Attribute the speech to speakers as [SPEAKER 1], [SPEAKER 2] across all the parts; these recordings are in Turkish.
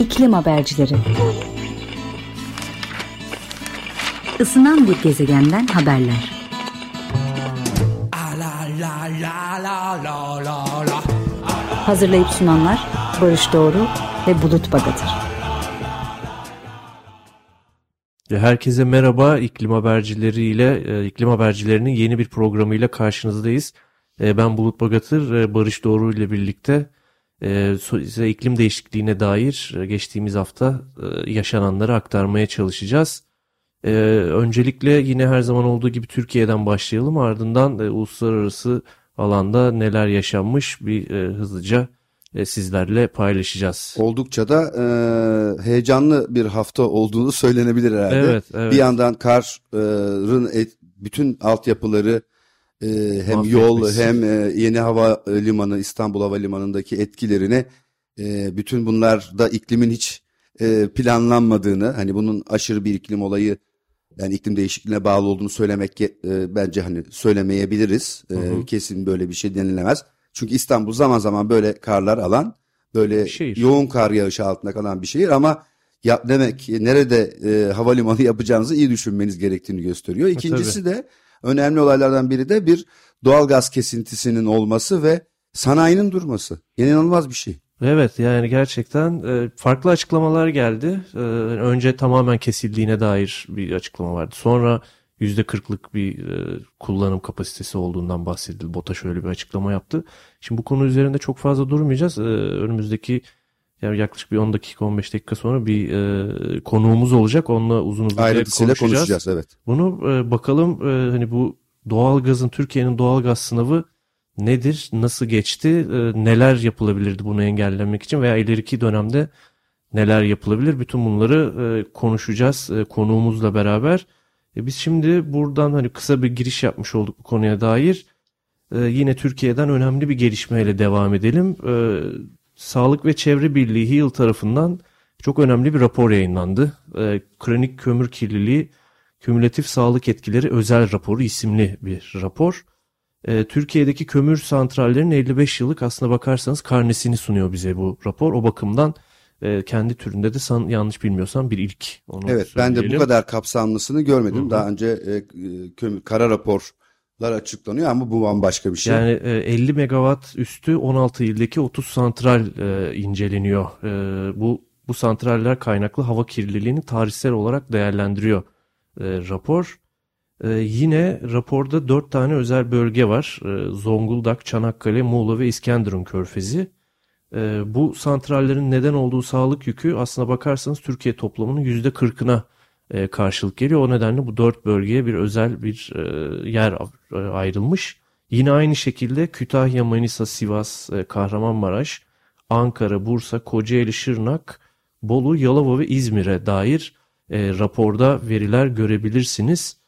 [SPEAKER 1] İklim Habercileri Isınan bir gezegenden haberler. Hazırlayıp sunanlar Barış Doğru ve Bulut Bagatır.
[SPEAKER 2] Herkese merhaba. İklim habercileriyle, e, iklim habercilerinin yeni bir programıyla karşınızdayız. E, ben Bulut Bagatır, e, Barış Doğru ile birlikte size iklim değişikliğine dair geçtiğimiz hafta yaşananları aktarmaya çalışacağız. Öncelikle yine her zaman olduğu gibi Türkiye'den başlayalım. Ardından uluslararası alanda neler yaşanmış bir hızlıca sizlerle paylaşacağız.
[SPEAKER 3] Oldukça da e, heyecanlı bir hafta olduğunu söylenebilir herhalde.
[SPEAKER 2] Evet, evet.
[SPEAKER 3] Bir yandan karın et, bütün altyapıları e, hem yol hem e, yeni hava limanı İstanbul Havalimanı'ndaki etkilerini e, bütün bunlar da iklimin hiç e, planlanmadığını hani bunun aşırı bir iklim olayı yani iklim değişikliğine bağlı olduğunu söylemek e, bence hani söylemeyebiliriz. E, hı hı. Kesin böyle bir şey denilemez. Çünkü İstanbul zaman zaman böyle karlar alan, böyle şehir. yoğun kar yağışı altında kalan bir şehir ama ya demek nerede e, havalimanı yapacağınızı iyi düşünmeniz gerektiğini gösteriyor. İkincisi de önemli olaylardan biri de bir doğal gaz kesintisinin olması ve sanayinin durması. İnanılmaz bir şey.
[SPEAKER 2] Evet yani gerçekten e, farklı açıklamalar geldi. E, önce tamamen kesildiğine dair bir açıklama vardı. Sonra %40'lık bir e, kullanım kapasitesi olduğundan bahsedildi. BOTA şöyle bir açıklama yaptı. Şimdi bu konu üzerinde çok fazla durmayacağız. E, önümüzdeki yani yaklaşık bir 10 dakika 15 dakika sonra bir e, konuğumuz olacak. Onunla uzun uzun konuşacağız.
[SPEAKER 3] konuşacağız. Evet.
[SPEAKER 2] Bunu e, bakalım e, hani bu doğal gazın Türkiye'nin doğal gaz sınavı nedir? Nasıl geçti? E, neler yapılabilirdi bunu engellemek için veya ileriki dönemde neler yapılabilir? Bütün bunları e, konuşacağız e, konuğumuzla beraber. E biz şimdi buradan hani kısa bir giriş yapmış olduk bu konuya dair. E, yine Türkiye'den önemli bir gelişmeyle devam edelim. E, Sağlık ve Çevre Birliği HİL tarafından çok önemli bir rapor yayınlandı. E, Kronik kömür kirliliği kümülatif sağlık etkileri özel raporu isimli bir rapor. E, Türkiye'deki kömür santrallerinin 55 yıllık aslına bakarsanız karnesini sunuyor bize bu rapor. O bakımdan e, kendi türünde de san, yanlış bilmiyorsam bir ilk.
[SPEAKER 3] Onu evet söyleyelim. ben de bu kadar kapsamlısını görmedim. Hı-hı. Daha önce e, kömür, kara raporlar açıklanıyor ama bu bambaşka bir şey.
[SPEAKER 2] Yani e, 50 megawatt üstü 16 ildeki 30 santral e, inceleniyor. E, bu bu santraller kaynaklı hava kirliliğini tarihsel olarak değerlendiriyor e, rapor. E, yine raporda 4 tane özel bölge var. E, Zonguldak, Çanakkale, Muğla ve İskenderun körfezi. E, bu santrallerin neden olduğu sağlık yükü aslına bakarsanız Türkiye toplamının %40'ına e, karşılık geliyor. O nedenle bu dört bölgeye bir özel bir e, yer e, ayrılmış. Yine aynı şekilde Kütahya, Manisa, Sivas, Kahramanmaraş, Ankara, Bursa, Kocaeli, Şırnak, Bolu, Yalova ve İzmir'e dair raporda veriler görebilirsiniz.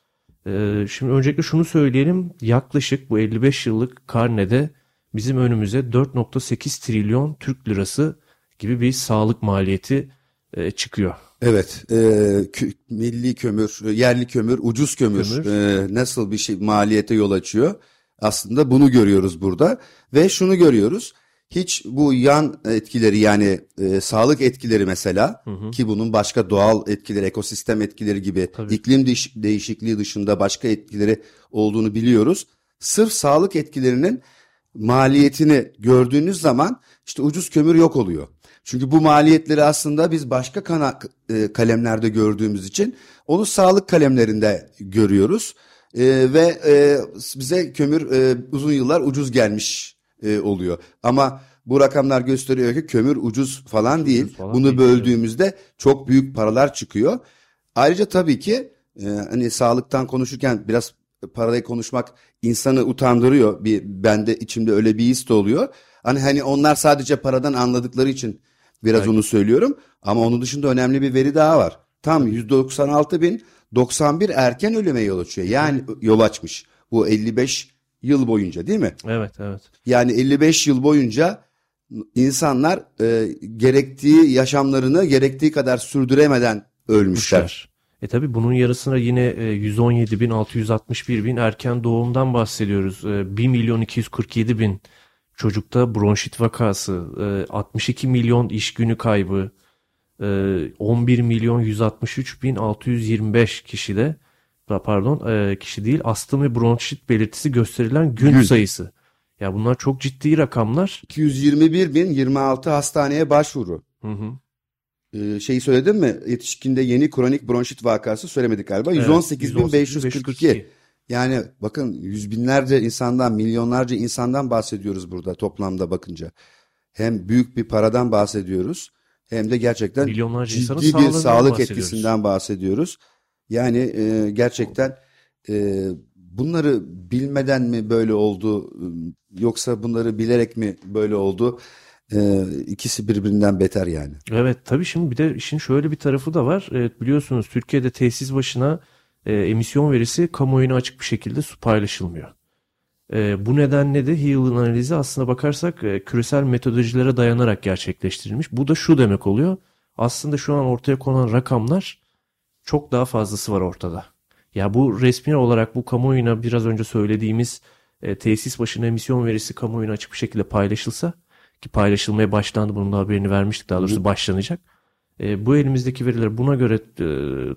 [SPEAKER 2] Şimdi öncelikle şunu söyleyelim. Yaklaşık bu 55 yıllık karnede bizim önümüze 4.8 trilyon Türk lirası gibi bir sağlık maliyeti çıkıyor.
[SPEAKER 3] Evet, e, kü, milli kömür, yerli kömür, ucuz kömür, kömür. E, nasıl bir şey maliyete yol açıyor? Aslında bunu görüyoruz burada ve şunu görüyoruz. Hiç bu yan etkileri yani e, sağlık etkileri mesela hı hı. ki bunun başka doğal etkileri, ekosistem etkileri gibi Tabii. iklim değiş, değişikliği dışında başka etkileri olduğunu biliyoruz. Sırf sağlık etkilerinin maliyetini gördüğünüz zaman işte ucuz kömür yok oluyor. Çünkü bu maliyetleri aslında biz başka kana, e, kalemlerde gördüğümüz için onu sağlık kalemlerinde görüyoruz. E, ve e, bize kömür e, uzun yıllar ucuz gelmiş e, oluyor. Ama bu rakamlar gösteriyor ki kömür ucuz falan değil. Ucuz falan Bunu değil, böldüğümüzde evet. çok büyük paralar çıkıyor. Ayrıca tabii ki e, hani sağlıktan konuşurken biraz parayı konuşmak insanı utandırıyor. Bir bende içimde öyle bir his de oluyor. Hani hani onlar sadece paradan anladıkları için biraz evet. onu söylüyorum. Ama onun dışında önemli bir veri daha var. Tam 196 bin 91 erken ölüme yol açıyor. Yani yol açmış. Bu 55 yıl boyunca değil mi?
[SPEAKER 2] Evet evet.
[SPEAKER 3] Yani 55 yıl boyunca insanlar e, gerektiği yaşamlarını gerektiği kadar sürdüremeden ölmüşler. Müşler.
[SPEAKER 2] E tabi bunun yarısına yine 117 e, bin 661 bin erken doğumdan bahsediyoruz. 1 e, milyon 247 bin çocukta bronşit vakası, 62 e, milyon iş günü kaybı, 11 milyon 163 bin 625 kişide pardon e, kişi değil astım ve bronşit belirtisi gösterilen gün, gün. sayısı. Ya bunlar çok ciddi rakamlar.
[SPEAKER 3] 221 bin 26 hastaneye başvuru. Hı hı. Ee, şeyi söyledin mi? Yetişkinde yeni kronik bronşit vakası söylemedik galiba. Evet, 118.542. Yani bakın yüz binlerce insandan, milyonlarca insandan bahsediyoruz burada toplamda bakınca. Hem büyük bir paradan bahsediyoruz hem de gerçekten milyonlarca ciddi bir sağlık etkisinden bahsediyoruz. Yani e, gerçekten e, bunları bilmeden mi böyle oldu yoksa bunları bilerek mi böyle oldu? Ee, ikisi birbirinden beter yani.
[SPEAKER 2] Evet tabii şimdi bir de işin şöyle bir tarafı da var. Evet, biliyorsunuz Türkiye'de tesis başına e, emisyon verisi kamuoyuna açık bir şekilde su paylaşılmıyor. E, bu nedenle de Heal'ın analizi aslına bakarsak e, küresel metodolojilere dayanarak gerçekleştirilmiş. Bu da şu demek oluyor. Aslında şu an ortaya konan rakamlar çok daha fazlası var ortada. Ya bu resmi olarak bu kamuoyuna biraz önce söylediğimiz e, tesis başına emisyon verisi kamuoyuna açık bir şekilde paylaşılsa ki paylaşılmaya başlandı bunun da haberini vermiştik daha doğrusu başlanacak. E, bu elimizdeki veriler buna göre e,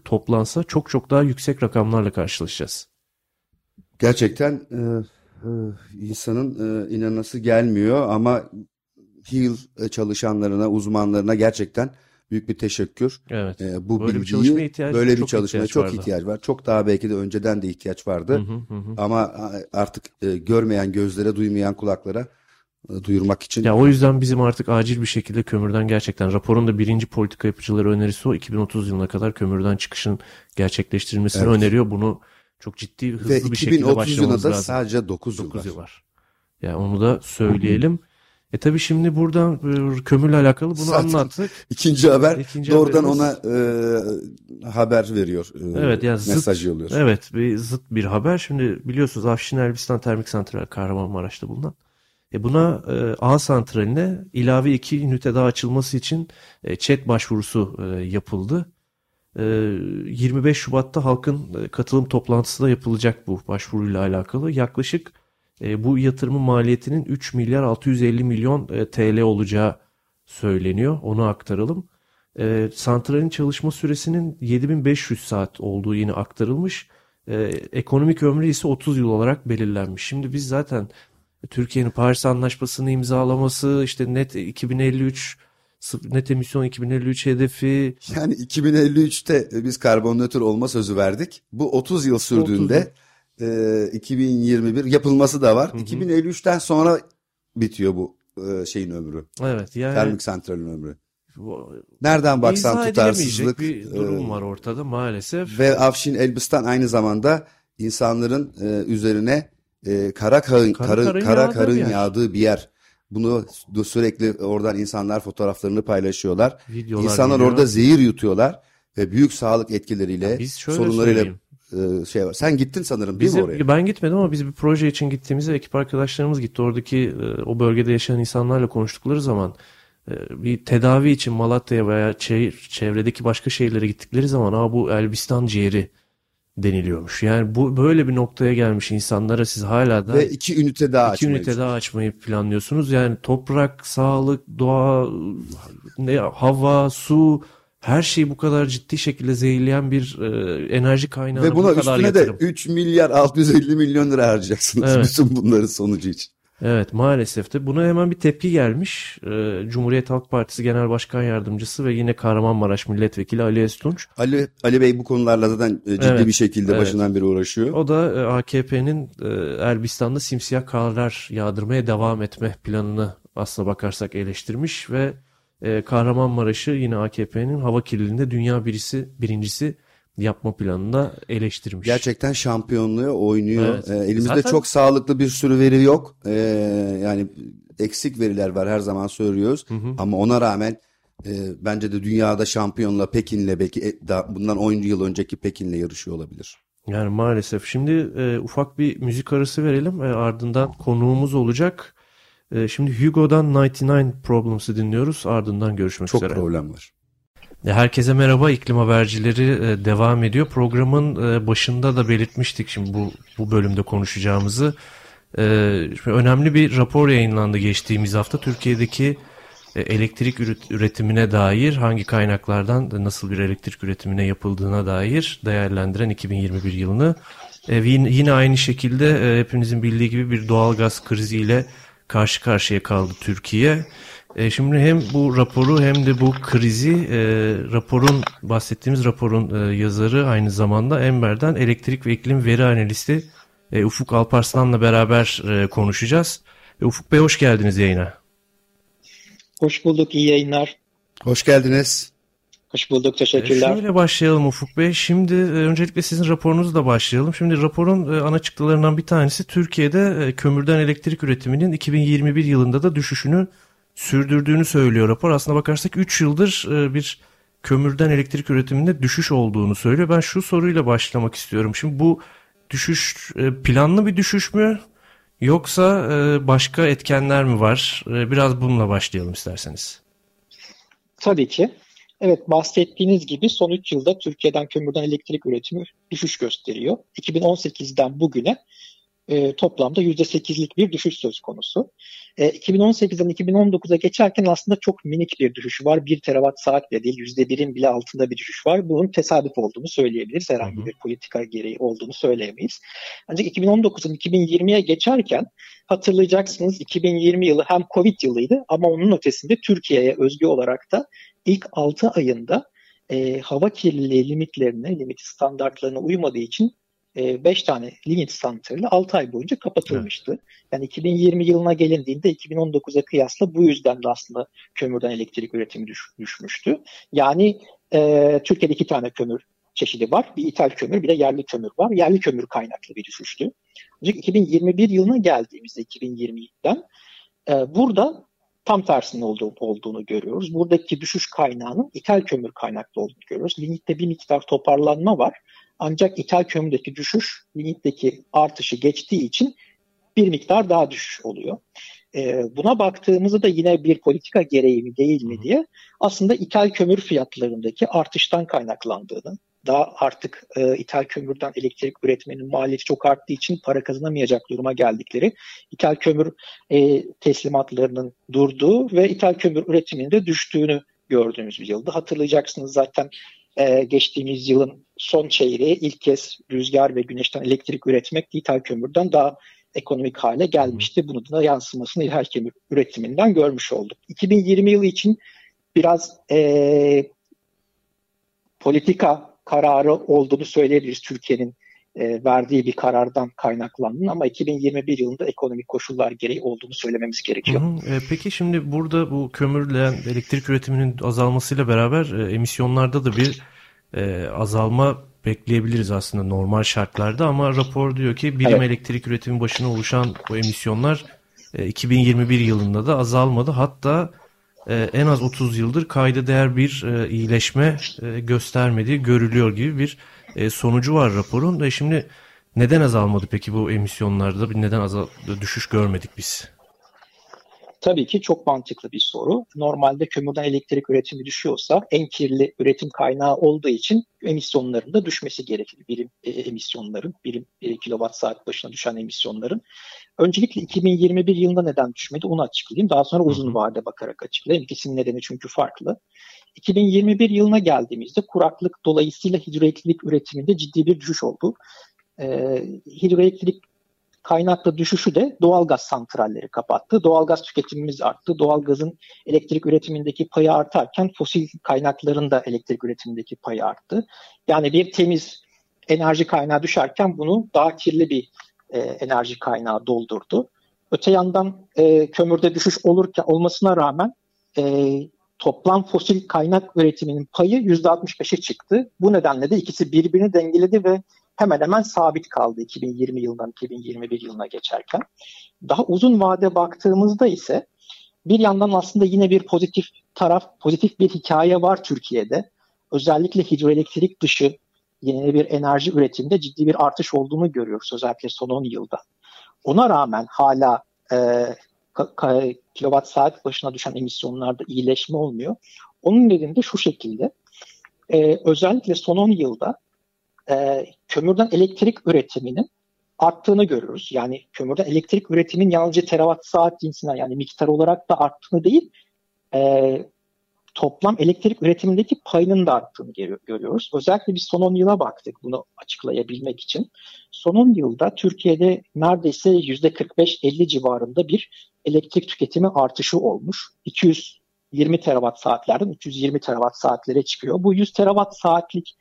[SPEAKER 2] toplansa çok çok daha yüksek rakamlarla karşılaşacağız.
[SPEAKER 3] Gerçekten e, e, insanın e, inanası gelmiyor ama Heal çalışanlarına, uzmanlarına gerçekten büyük bir teşekkür.
[SPEAKER 2] Evet. E, bu böyle bilgiyi, bir
[SPEAKER 3] böyle bir çalışmaya çok vardı. ihtiyaç var. Çok daha belki de önceden de ihtiyaç vardı. Hı hı hı. Ama artık e, görmeyen gözlere, duymayan kulaklara e, duyurmak için.
[SPEAKER 2] Ya o yüzden bizim artık acil bir şekilde kömürden gerçekten raporun da birinci politika yapıcıları önerisi o 2030 yılına kadar kömürden çıkışın gerçekleştirilmesini evet. öneriyor. Bunu çok ciddi hızlı Ve bir şekilde başlamamız lazım. Ve 2030 yılında
[SPEAKER 3] sadece 9 yıl 9
[SPEAKER 2] yıl var. Ya yani onu da söyleyelim. E tabi şimdi buradan e, kömürle alakalı bunu Zaten anlattık.
[SPEAKER 3] İkinci haber İkinci doğrudan haberimiz... ona e, haber veriyor. E, evet yani mesaj zıt, yolluyor.
[SPEAKER 2] Evet bir zıt bir haber. Şimdi biliyorsunuz Afşin Elbistan Termik Santral Kahramanmaraş'ta bulunan. E buna e, A santraline ilave iki ünite daha açılması için e, chat başvurusu e, yapıldı. E, 25 Şubat'ta halkın e, katılım toplantısı da yapılacak bu başvuruyla alakalı. Yaklaşık e, bu yatırımın maliyetinin 3 milyar 650 milyon e, TL olacağı söyleniyor. Onu aktaralım. E, santralin çalışma süresinin 7500 saat olduğu yine aktarılmış. E, ekonomik ömrü ise 30 yıl olarak belirlenmiş. Şimdi biz zaten Türkiye'nin Paris Anlaşması'nı imzalaması, işte net 2053 net emisyon 2053 hedefi.
[SPEAKER 3] Yani 2053'te biz karbon nötr olma sözü verdik. Bu 30 yıl sürdüğünde 30 e, 2021 yapılması da var. Hı hı. 2053'ten sonra bitiyor bu e, şeyin ömrü.
[SPEAKER 2] Evet yani.
[SPEAKER 3] Termik santralin ömrü. Nereden baksan tutarsızlık.
[SPEAKER 2] bir durum var ortada maalesef.
[SPEAKER 3] Ve Afşin Elbistan aynı zamanda insanların e, üzerine e, kara karın, karın, karın, kara karın bir yağdığı bir yer. Bunu sürekli oradan insanlar fotoğraflarını paylaşıyorlar. Videolar İnsanlar geliyor. orada zehir yutuyorlar ve büyük sağlık etkileriyle, biz sorunlarıyla e, şey var. Sen gittin sanırım değil
[SPEAKER 2] Bizim,
[SPEAKER 3] mi oraya?
[SPEAKER 2] Ben gitmedim ama biz bir proje için gittiğimizde ekip arkadaşlarımız gitti. Oradaki e, o bölgede yaşayan insanlarla konuştukları zaman e, bir tedavi için Malatya'ya veya çevredeki başka şehirlere gittikleri zaman Aa, bu Elbistan ciğeri deniliyormuş. Yani bu böyle bir noktaya gelmiş insanlara siz hala da
[SPEAKER 3] ve iki ünite daha
[SPEAKER 2] iki ünite daha açmayı planlıyorsunuz. Yani toprak, sağlık, doğa, ne hava, su her şeyi bu kadar ciddi şekilde zehirleyen bir e, enerji kaynağı
[SPEAKER 3] ve buna bu kadar üstüne yatırım. de 3 milyar 650 milyon lira harcayacaksınız evet. bütün bunların sonucu için.
[SPEAKER 2] Evet maalesef de buna hemen bir tepki gelmiş. Ee, Cumhuriyet Halk Partisi Genel Başkan Yardımcısı ve yine Kahramanmaraş Milletvekili Ali Estunç.
[SPEAKER 3] Ali, Ali Bey bu konularla zaten e, ciddi evet, bir şekilde evet. başından beri uğraşıyor.
[SPEAKER 2] O da e, AKP'nin e, Erbistan'da simsiyah karlar yağdırmaya devam etme planını aslına bakarsak eleştirmiş ve Kahramanmaraş'ı yine AKP'nin hava kirliliğinde dünya birisi birincisi yapma planında eleştirmiş.
[SPEAKER 3] Gerçekten şampiyonluğu oynuyor. Evet. Ee, elimizde Zaten... çok sağlıklı bir sürü veri yok. Ee, yani eksik veriler var her zaman söylüyoruz. Hı hı. Ama ona rağmen e, bence de dünyada şampiyonla Pekin'le belki e, da, bundan 10 yıl önceki Pekin'le yarışıyor olabilir.
[SPEAKER 2] Yani maalesef. Şimdi e, ufak bir müzik arası verelim. E, ardından konuğumuz olacak. E, şimdi Hugo'dan 99 Problems'ı dinliyoruz. Ardından görüşmek
[SPEAKER 3] çok
[SPEAKER 2] üzere.
[SPEAKER 3] Çok problem var.
[SPEAKER 2] Herkese merhaba iklim habercileri e, devam ediyor. Programın e, başında da belirtmiştik şimdi bu, bu bölümde konuşacağımızı. E, önemli bir rapor yayınlandı geçtiğimiz hafta. Türkiye'deki e, elektrik üretimine dair hangi kaynaklardan nasıl bir elektrik üretimine yapıldığına dair değerlendiren 2021 yılını. E, yine aynı şekilde e, hepinizin bildiği gibi bir doğal gaz kriziyle karşı karşıya kaldı Türkiye. Şimdi hem bu raporu hem de bu krizi raporun bahsettiğimiz raporun yazarı aynı zamanda Ember'den elektrik ve iklim veri analisti Ufuk Alparslan'la beraber konuşacağız. Ufuk Bey hoş geldiniz yayına.
[SPEAKER 4] Hoş bulduk, iyi yayınlar.
[SPEAKER 3] Hoş geldiniz.
[SPEAKER 4] Hoş bulduk, teşekkürler.
[SPEAKER 2] E şöyle başlayalım Ufuk Bey. Şimdi e, öncelikle sizin raporunuzla başlayalım. Şimdi raporun e, ana çıktılarından bir tanesi Türkiye'de kömürden elektrik üretiminin 2021 yılında da düşüşünü sürdürdüğünü söylüyor rapor. Aslına bakarsak 3 yıldır bir kömürden elektrik üretiminde düşüş olduğunu söylüyor. Ben şu soruyla başlamak istiyorum. Şimdi bu düşüş planlı bir düşüş mü? Yoksa e, başka etkenler mi var? E, biraz bununla başlayalım isterseniz.
[SPEAKER 4] Tabii ki. Evet bahsettiğiniz gibi son 3 yılda Türkiye'den kömürden elektrik üretimi düşüş gösteriyor. 2018'den bugüne e, toplamda %8'lik bir düşüş söz konusu. E, 2018'den 2019'a geçerken aslında çok minik bir düşüş var. 1 terawatt saat bile değil, %1'in bile altında bir düşüş var. Bunun tesadüf olduğunu söyleyebiliriz. Herhangi bir politika gereği olduğunu söyleyemeyiz. Ancak 2019'un 2020'ye geçerken hatırlayacaksınız 2020 yılı hem Covid yılıydı ama onun ötesinde Türkiye'ye özgü olarak da ilk 6 ayında e, hava kirliliği limitlerine, limit standartlarına uymadığı için 5 e, tane limit santrali 6 ay boyunca kapatılmıştı. Evet. Yani 2020 yılına gelindiğinde 2019'a kıyasla bu yüzden de aslında kömürden elektrik üretimi düş, düşmüştü. Yani e, Türkiye'de iki tane kömür çeşidi var. Bir ithal kömür bir de yerli kömür var. Yerli kömür kaynaklı bir düşüştü. Ancak 2021 yılına geldiğimizde 2020'den e, burada tam tersinin olduğu, olduğunu görüyoruz. Buradaki düşüş kaynağının ithal kömür kaynaklı olduğunu görüyoruz. Limitte bir miktar toparlanma var. Ancak ithal kömürdeki düşüş limitteki artışı geçtiği için bir miktar daha düşüş oluyor. E, buna baktığımızda da yine bir politika gereği mi değil mi diye aslında ithal kömür fiyatlarındaki artıştan kaynaklandığını, daha artık e, ithal kömürden elektrik üretmenin maliyeti çok arttığı için para kazanamayacak duruma geldikleri, ithal kömür e, teslimatlarının durduğu ve ithal kömür üretiminin de düştüğünü gördüğümüz bir yılda. Hatırlayacaksınız zaten e, geçtiğimiz yılın son çeyreği ilk kez rüzgar ve güneşten elektrik üretmek ithal kömürden daha ekonomik hale gelmişti. Bunu da yansımasını ithal kömür üretiminden görmüş olduk. 2020 yılı için biraz e, politika kararı olduğunu söyleyebiliriz Türkiye'nin e, verdiği bir karardan kaynaklandığını ama 2021 yılında ekonomik koşullar gereği olduğunu söylememiz gerekiyor. Hı
[SPEAKER 2] hı. E, peki şimdi burada bu kömürle elektrik üretiminin azalmasıyla beraber e, emisyonlarda da bir e, azalma bekleyebiliriz aslında normal şartlarda ama rapor diyor ki birim evet. elektrik üretimi başına oluşan bu emisyonlar e, 2021 yılında da azalmadı. Hatta e, en az 30 yıldır kayda değer bir e, iyileşme e, göstermediği görülüyor gibi bir e, sonucu var raporun. E, şimdi neden azalmadı peki bu emisyonlarda? Neden azal düşüş görmedik biz?
[SPEAKER 4] Tabii ki çok mantıklı bir soru. Normalde kömürden elektrik üretimi düşüyorsa en kirli üretim kaynağı olduğu için emisyonların da düşmesi gerekir. Birim e, emisyonların, birim e, kilowatt saat başına düşen emisyonların. Öncelikle 2021 yılında neden düşmedi onu açıklayayım. Daha sonra uzun vade bakarak açıklayayım. İkisinin nedeni çünkü farklı. 2021 yılına geldiğimizde kuraklık dolayısıyla hidroelektrik üretiminde ciddi bir düşüş oldu. E, hidroelektrik kaynaklı düşüşü de doğalgaz santralleri kapattı. Doğalgaz tüketimimiz arttı. Doğalgazın elektrik üretimindeki payı artarken fosil kaynakların da elektrik üretimindeki payı arttı. Yani bir temiz enerji kaynağı düşerken bunu daha kirli bir e, enerji kaynağı doldurdu. Öte yandan e, kömürde düşüş olurken olmasına rağmen e, toplam fosil kaynak üretiminin payı %65'e çıktı. Bu nedenle de ikisi birbirini dengeledi ve hemen hemen sabit kaldı 2020 yılından 2021 yılına geçerken. Daha uzun vade baktığımızda ise bir yandan aslında yine bir pozitif taraf, pozitif bir hikaye var Türkiye'de. Özellikle hidroelektrik dışı yenilenebilir enerji üretiminde ciddi bir artış olduğunu görüyoruz özellikle son 10 yılda. Ona rağmen hala e, kilowatt saat başına düşen emisyonlarda iyileşme olmuyor. Onun nedeni de şu şekilde. E, özellikle son 10 yılda e, kömürden elektrik üretiminin arttığını görüyoruz. Yani kömürden elektrik üretimin yalnızca terawatt saat cinsinden yani miktar olarak da arttığını değil, e, toplam elektrik üretimindeki payının da arttığını görüyoruz. Özellikle biz son 10 yıla baktık bunu açıklayabilmek için. Son 10 yılda Türkiye'de neredeyse %45-50 civarında bir elektrik tüketimi artışı olmuş. 220 terawatt saatlerden 320 terawatt saatlere çıkıyor. Bu 100 terawatt saatlik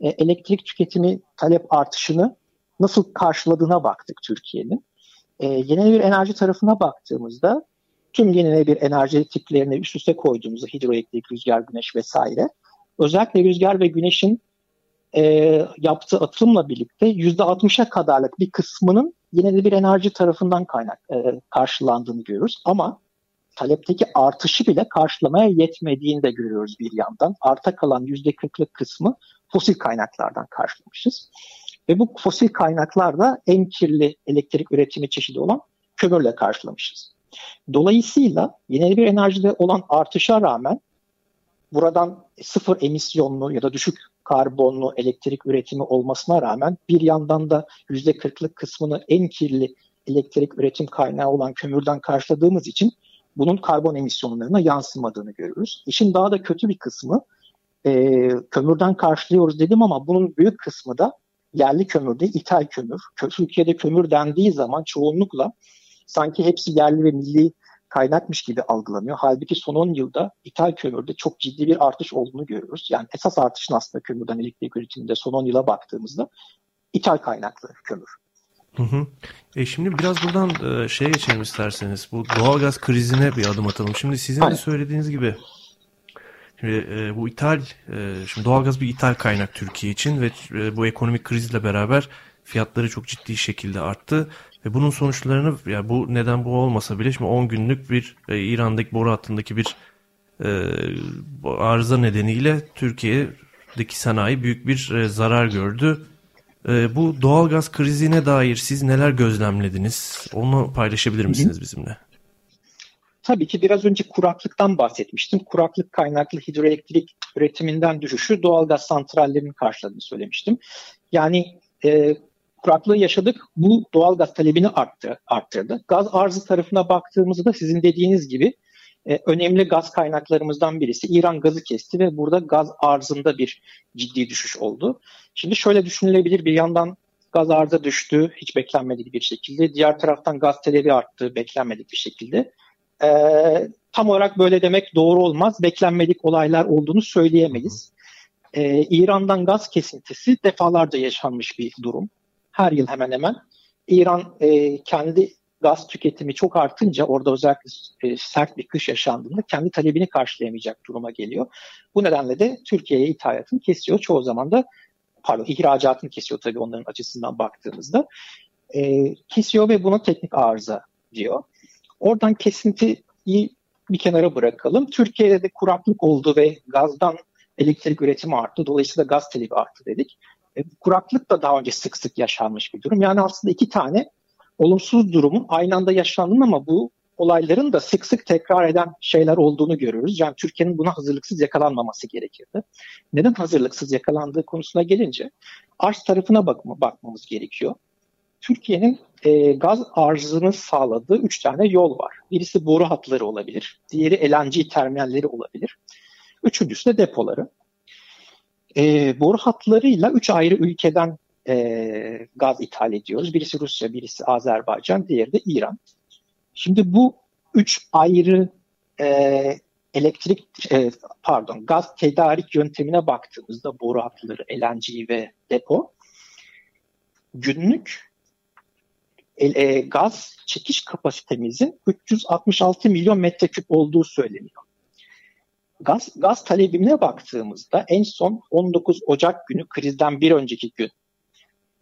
[SPEAKER 4] e, elektrik tüketimi talep artışını nasıl karşıladığına baktık Türkiye'nin. E, yenilenebilir enerji tarafına baktığımızda tüm yenilenebilir enerji tiplerini üst üste koyduğumuzda hidroelektrik, rüzgar, güneş vesaire özellikle rüzgar ve güneşin e, yaptığı atılımla birlikte %60'a kadarlık bir kısmının yenilenebilir enerji tarafından kaynak e, karşılandığını görüyoruz. Ama talepteki artışı bile karşılamaya yetmediğini de görüyoruz bir yandan. Arta kalan %40'lık kısmı fosil kaynaklardan karşılamışız. Ve bu fosil kaynaklar en kirli elektrik üretimi çeşidi olan kömürle karşılamışız. Dolayısıyla yenilenebilir enerjide olan artışa rağmen buradan sıfır emisyonlu ya da düşük karbonlu elektrik üretimi olmasına rağmen bir yandan da %40'lık kısmını en kirli elektrik üretim kaynağı olan kömürden karşıladığımız için bunun karbon emisyonlarına yansımadığını görüyoruz. İşin daha da kötü bir kısmı e, kömürden karşılıyoruz dedim ama bunun büyük kısmı da yerli kömür değil, ithal kömür. Türkiye'de kömür dendiği zaman çoğunlukla sanki hepsi yerli ve milli kaynakmış gibi algılanıyor. Halbuki son 10 yılda ithal kömürde çok ciddi bir artış olduğunu görüyoruz. Yani esas artışın aslında kömürden elektrik üretiminde son 10 yıla baktığımızda ithal kaynaklı kömür.
[SPEAKER 2] Hı hı. E şimdi biraz buradan e, şeye geçelim isterseniz. Bu doğalgaz krizine bir adım atalım. Şimdi sizin Aynen. de söylediğiniz gibi Şimdi e, bu ithal, e, şimdi doğalgaz bir ithal kaynak Türkiye için ve e, bu ekonomik krizle beraber fiyatları çok ciddi şekilde arttı. Ve bunun sonuçlarını, ya bu neden bu olmasa bile şimdi 10 günlük bir e, İran'daki boru hattındaki bir e, arıza nedeniyle Türkiye'deki sanayi büyük bir e, zarar gördü. E, bu doğalgaz krizine dair siz neler gözlemlediniz? Onu paylaşabilir misiniz bizimle?
[SPEAKER 4] Tabii ki biraz önce kuraklıktan bahsetmiştim. Kuraklık kaynaklı hidroelektrik üretiminden düşüşü doğalgaz santrallerinin karşıladığını söylemiştim. Yani e, kuraklığı yaşadık. Bu doğalgaz talebini arttı, arttırdı. Gaz arzı tarafına baktığımızda sizin dediğiniz gibi e, önemli gaz kaynaklarımızdan birisi İran gazı kesti ve burada gaz arzında bir ciddi düşüş oldu. Şimdi şöyle düşünülebilir bir yandan gaz arzı düştü hiç beklenmedik bir şekilde. Diğer taraftan gaz talebi arttı beklenmedik bir şekilde. E, tam olarak böyle demek doğru olmaz. Beklenmedik olaylar olduğunu söyleyemeyiz. E, İran'dan gaz kesintisi defalarca yaşanmış bir durum. Her yıl hemen hemen. İran e, kendi gaz tüketimi çok artınca orada özellikle e, sert bir kış yaşandığında kendi talebini karşılayamayacak duruma geliyor. Bu nedenle de Türkiye'ye ithalatını kesiyor. Çoğu zaman da pardon ihracatını kesiyor tabii onların açısından baktığımızda. E, kesiyor ve buna teknik arıza diyor. Oradan kesintiyi bir kenara bırakalım. Türkiye'de de kuraklık oldu ve gazdan elektrik üretimi arttı. Dolayısıyla gaz talebi arttı dedik. E, kuraklık da daha önce sık sık yaşanmış bir durum. Yani aslında iki tane olumsuz durumun aynı anda yaşandığını ama bu olayların da sık sık tekrar eden şeyler olduğunu görüyoruz. Yani Türkiye'nin buna hazırlıksız yakalanmaması gerekirdi. Neden hazırlıksız yakalandığı konusuna gelince arz tarafına bakma, bakmamız gerekiyor. Türkiye'nin e, gaz arzını sağladığı üç tane yol var. Birisi boru hatları olabilir, diğeri LNG terminalleri olabilir. Üçüncüsü de depoları. E, boru hatlarıyla üç ayrı ülkeden e, gaz ithal ediyoruz. Birisi Rusya, birisi Azerbaycan, diğeri de İran. Şimdi bu üç ayrı e, elektrik e, pardon gaz tedarik yöntemine baktığımızda boru hatları, LNG ve depo günlük e, gaz çekiş kapasitemizin 366 milyon metreküp olduğu söyleniyor. Gaz, gaz talebine baktığımızda en son 19 Ocak günü krizden bir önceki gün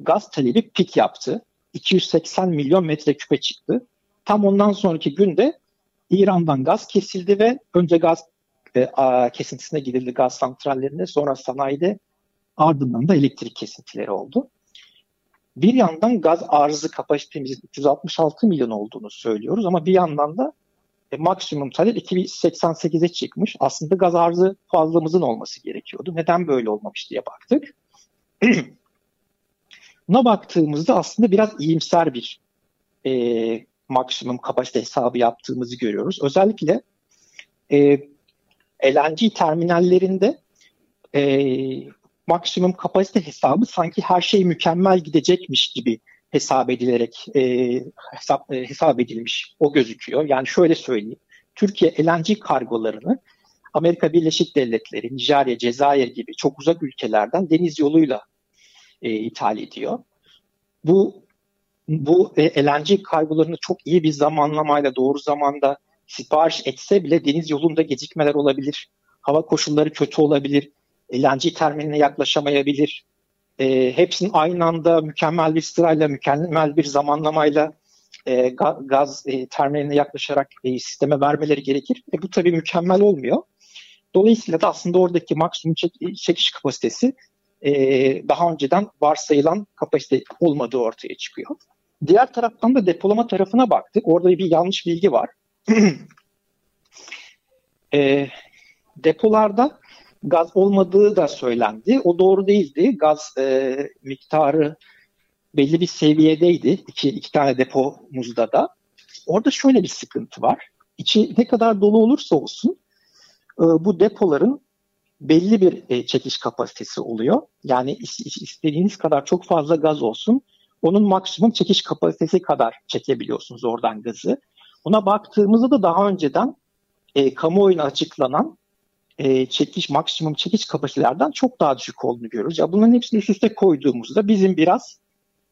[SPEAKER 4] gaz talebi pik yaptı. 280 milyon metreküpe çıktı. Tam ondan sonraki günde İran'dan gaz kesildi ve önce gaz e, a, kesintisine gidildi gaz santrallerinde sonra sanayide ardından da elektrik kesintileri oldu. Bir yandan gaz arzı kapasitemizin 366 milyon olduğunu söylüyoruz ama bir yandan da e, maksimum talep 288'e çıkmış. Aslında gaz arzı fazlamızın olması gerekiyordu. Neden böyle olmamış diye baktık. Buna baktığımızda aslında biraz iyimser bir e, maksimum kapasite hesabı yaptığımızı görüyoruz. Özellikle e, LNG terminallerinde e, maksimum kapasite hesabı sanki her şey mükemmel gidecekmiş gibi hesap edilerek e, hesap, e, hesap edilmiş. O gözüküyor. Yani şöyle söyleyeyim. Türkiye LNG kargolarını Amerika Birleşik Devletleri, Nijerya, Cezayir gibi çok uzak ülkelerden deniz yoluyla e, ithal ediyor. Bu bu e, kargolarını çok iyi bir zamanlamayla doğru zamanda sipariş etse bile deniz yolunda gecikmeler olabilir. Hava koşulları kötü olabilir. LNG terminaline yaklaşamayabilir. E, hepsinin aynı anda mükemmel bir sırayla, mükemmel bir zamanlamayla e, gaz e, terminaline yaklaşarak e, sisteme vermeleri gerekir. E, bu tabii mükemmel olmuyor. Dolayısıyla da aslında oradaki maksimum çek, çekiş kapasitesi e, daha önceden varsayılan kapasite olmadığı ortaya çıkıyor. Diğer taraftan da depolama tarafına baktık. Orada bir yanlış bilgi var. e, depolarda gaz olmadığı da söylendi. O doğru değildi. Gaz e, miktarı belli bir seviyedeydi. İki, iki tane depomuzda da. Orada şöyle bir sıkıntı var. İçi ne kadar dolu olursa olsun e, bu depoların belli bir e, çekiş kapasitesi oluyor. Yani istediğiniz kadar çok fazla gaz olsun onun maksimum çekiş kapasitesi kadar çekebiliyorsunuz oradan gazı. Buna baktığımızda da daha önceden e, kamuoyuna açıklanan e, çekiş maksimum çekiş kapasitelerden çok daha düşük olduğunu görüyoruz. Ya bunların hepsini üst üste koyduğumuzda bizim biraz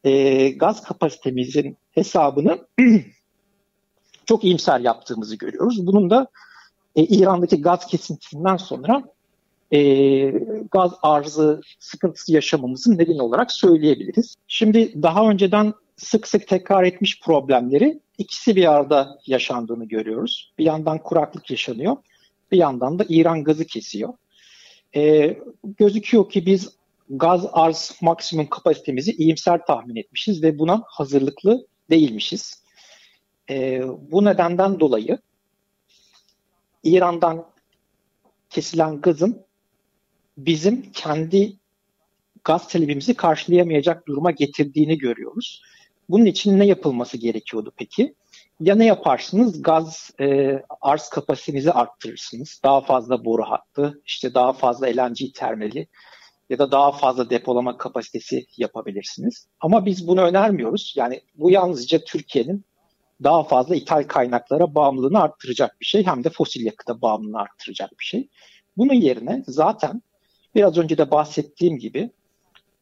[SPEAKER 4] e, gaz kapasitemizin hesabını çok iyimser yaptığımızı görüyoruz. Bunun da e, İran'daki gaz kesintisinden sonra e, gaz arzı sıkıntısı yaşamamızın nedeni olarak söyleyebiliriz. Şimdi daha önceden sık sık tekrar etmiş problemleri ikisi bir arada yaşandığını görüyoruz. Bir yandan kuraklık yaşanıyor, bir yandan da İran gazı kesiyor. E, gözüküyor ki biz gaz arz maksimum kapasitemizi iyimser tahmin etmişiz ve buna hazırlıklı değilmişiz. E, bu nedenden dolayı İran'dan kesilen gazın bizim kendi gaz talebimizi karşılayamayacak duruma getirdiğini görüyoruz. Bunun için ne yapılması gerekiyordu peki? Ya ne yaparsınız? Gaz e, arz kapasitenizi arttırırsınız. Daha fazla boru hattı, işte daha fazla LNG termali ya da daha fazla depolama kapasitesi yapabilirsiniz. Ama biz bunu önermiyoruz. Yani bu yalnızca Türkiye'nin daha fazla ithal kaynaklara bağımlılığını arttıracak bir şey hem de fosil yakıta bağımlılığını arttıracak bir şey. Bunun yerine zaten biraz önce de bahsettiğim gibi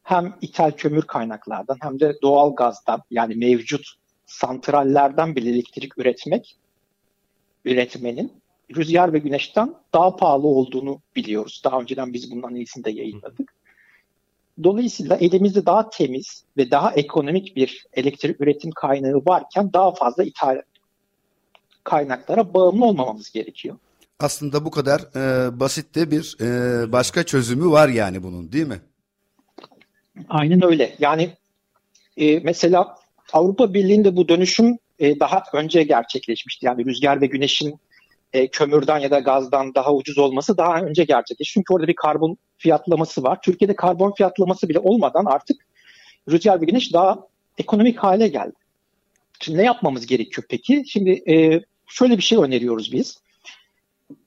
[SPEAKER 4] hem ithal kömür kaynaklardan hem de doğal gazdan yani mevcut santrallerden bile elektrik üretmek üretmenin rüzgar ve güneşten daha pahalı olduğunu biliyoruz. Daha önceden biz bunun analizini de yayınladık. Dolayısıyla elimizde daha temiz ve daha ekonomik bir elektrik üretim kaynağı varken daha fazla ithal kaynaklara bağımlı olmamamız gerekiyor.
[SPEAKER 3] Aslında bu kadar e, basit de bir e, başka çözümü var yani bunun değil mi?
[SPEAKER 4] Aynen öyle. Yani e, mesela Avrupa Birliği'nde bu dönüşüm e, daha önce gerçekleşmişti. Yani rüzgar ve güneşin e, kömürden ya da gazdan daha ucuz olması daha önce gerçekleşti. Çünkü orada bir karbon fiyatlaması var. Türkiye'de karbon fiyatlaması bile olmadan artık rüzgar ve güneş daha ekonomik hale geldi. Şimdi ne yapmamız gerekiyor peki? Şimdi e, şöyle bir şey öneriyoruz biz.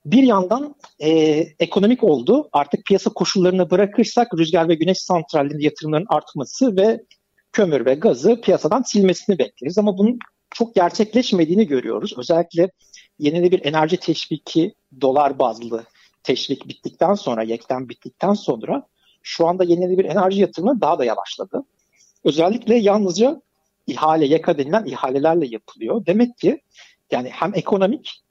[SPEAKER 4] Bir yandan e, ekonomik oldu. Artık piyasa koşullarını bırakırsak rüzgar ve güneş santrallerinde yatırımların artması ve kömür ve gazı piyasadan silmesini bekleriz. Ama bunun çok gerçekleşmediğini görüyoruz. Özellikle yenilenebilir enerji teşviki dolar bazlı teşvik bittikten sonra, yekten bittikten sonra şu anda yenilenebilir enerji yatırımı daha da yavaşladı. Özellikle yalnızca ihale, yaka denilen ihalelerle yapılıyor. Demek ki yani hem ekonomik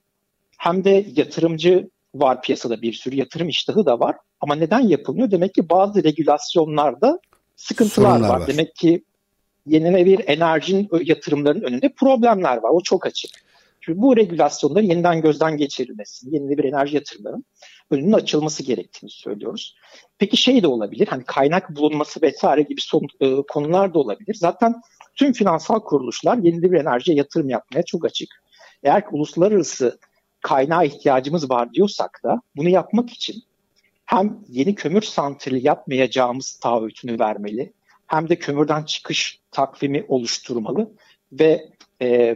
[SPEAKER 4] hem de yatırımcı var piyasada bir sürü yatırım iştahı da var. Ama neden yapılmıyor? Demek ki bazı regülasyonlarda sıkıntılar var. var. Demek ki yenilenebilir enerjinin yatırımlarının önünde problemler var. O çok açık. Çünkü bu regülasyonların yeniden gözden geçirilmesi, yenilenebilir enerji yatırımlarının önünün açılması gerektiğini söylüyoruz. Peki şey de olabilir, hani kaynak bulunması vesaire gibi son, e, konular da olabilir. Zaten tüm finansal kuruluşlar yenilenebilir enerjiye yatırım yapmaya çok açık. Eğer uluslararası kaynağa ihtiyacımız var diyorsak da bunu yapmak için hem yeni kömür santrali yapmayacağımız taahhütünü vermeli hem de kömürden çıkış takvimi oluşturmalı ve e,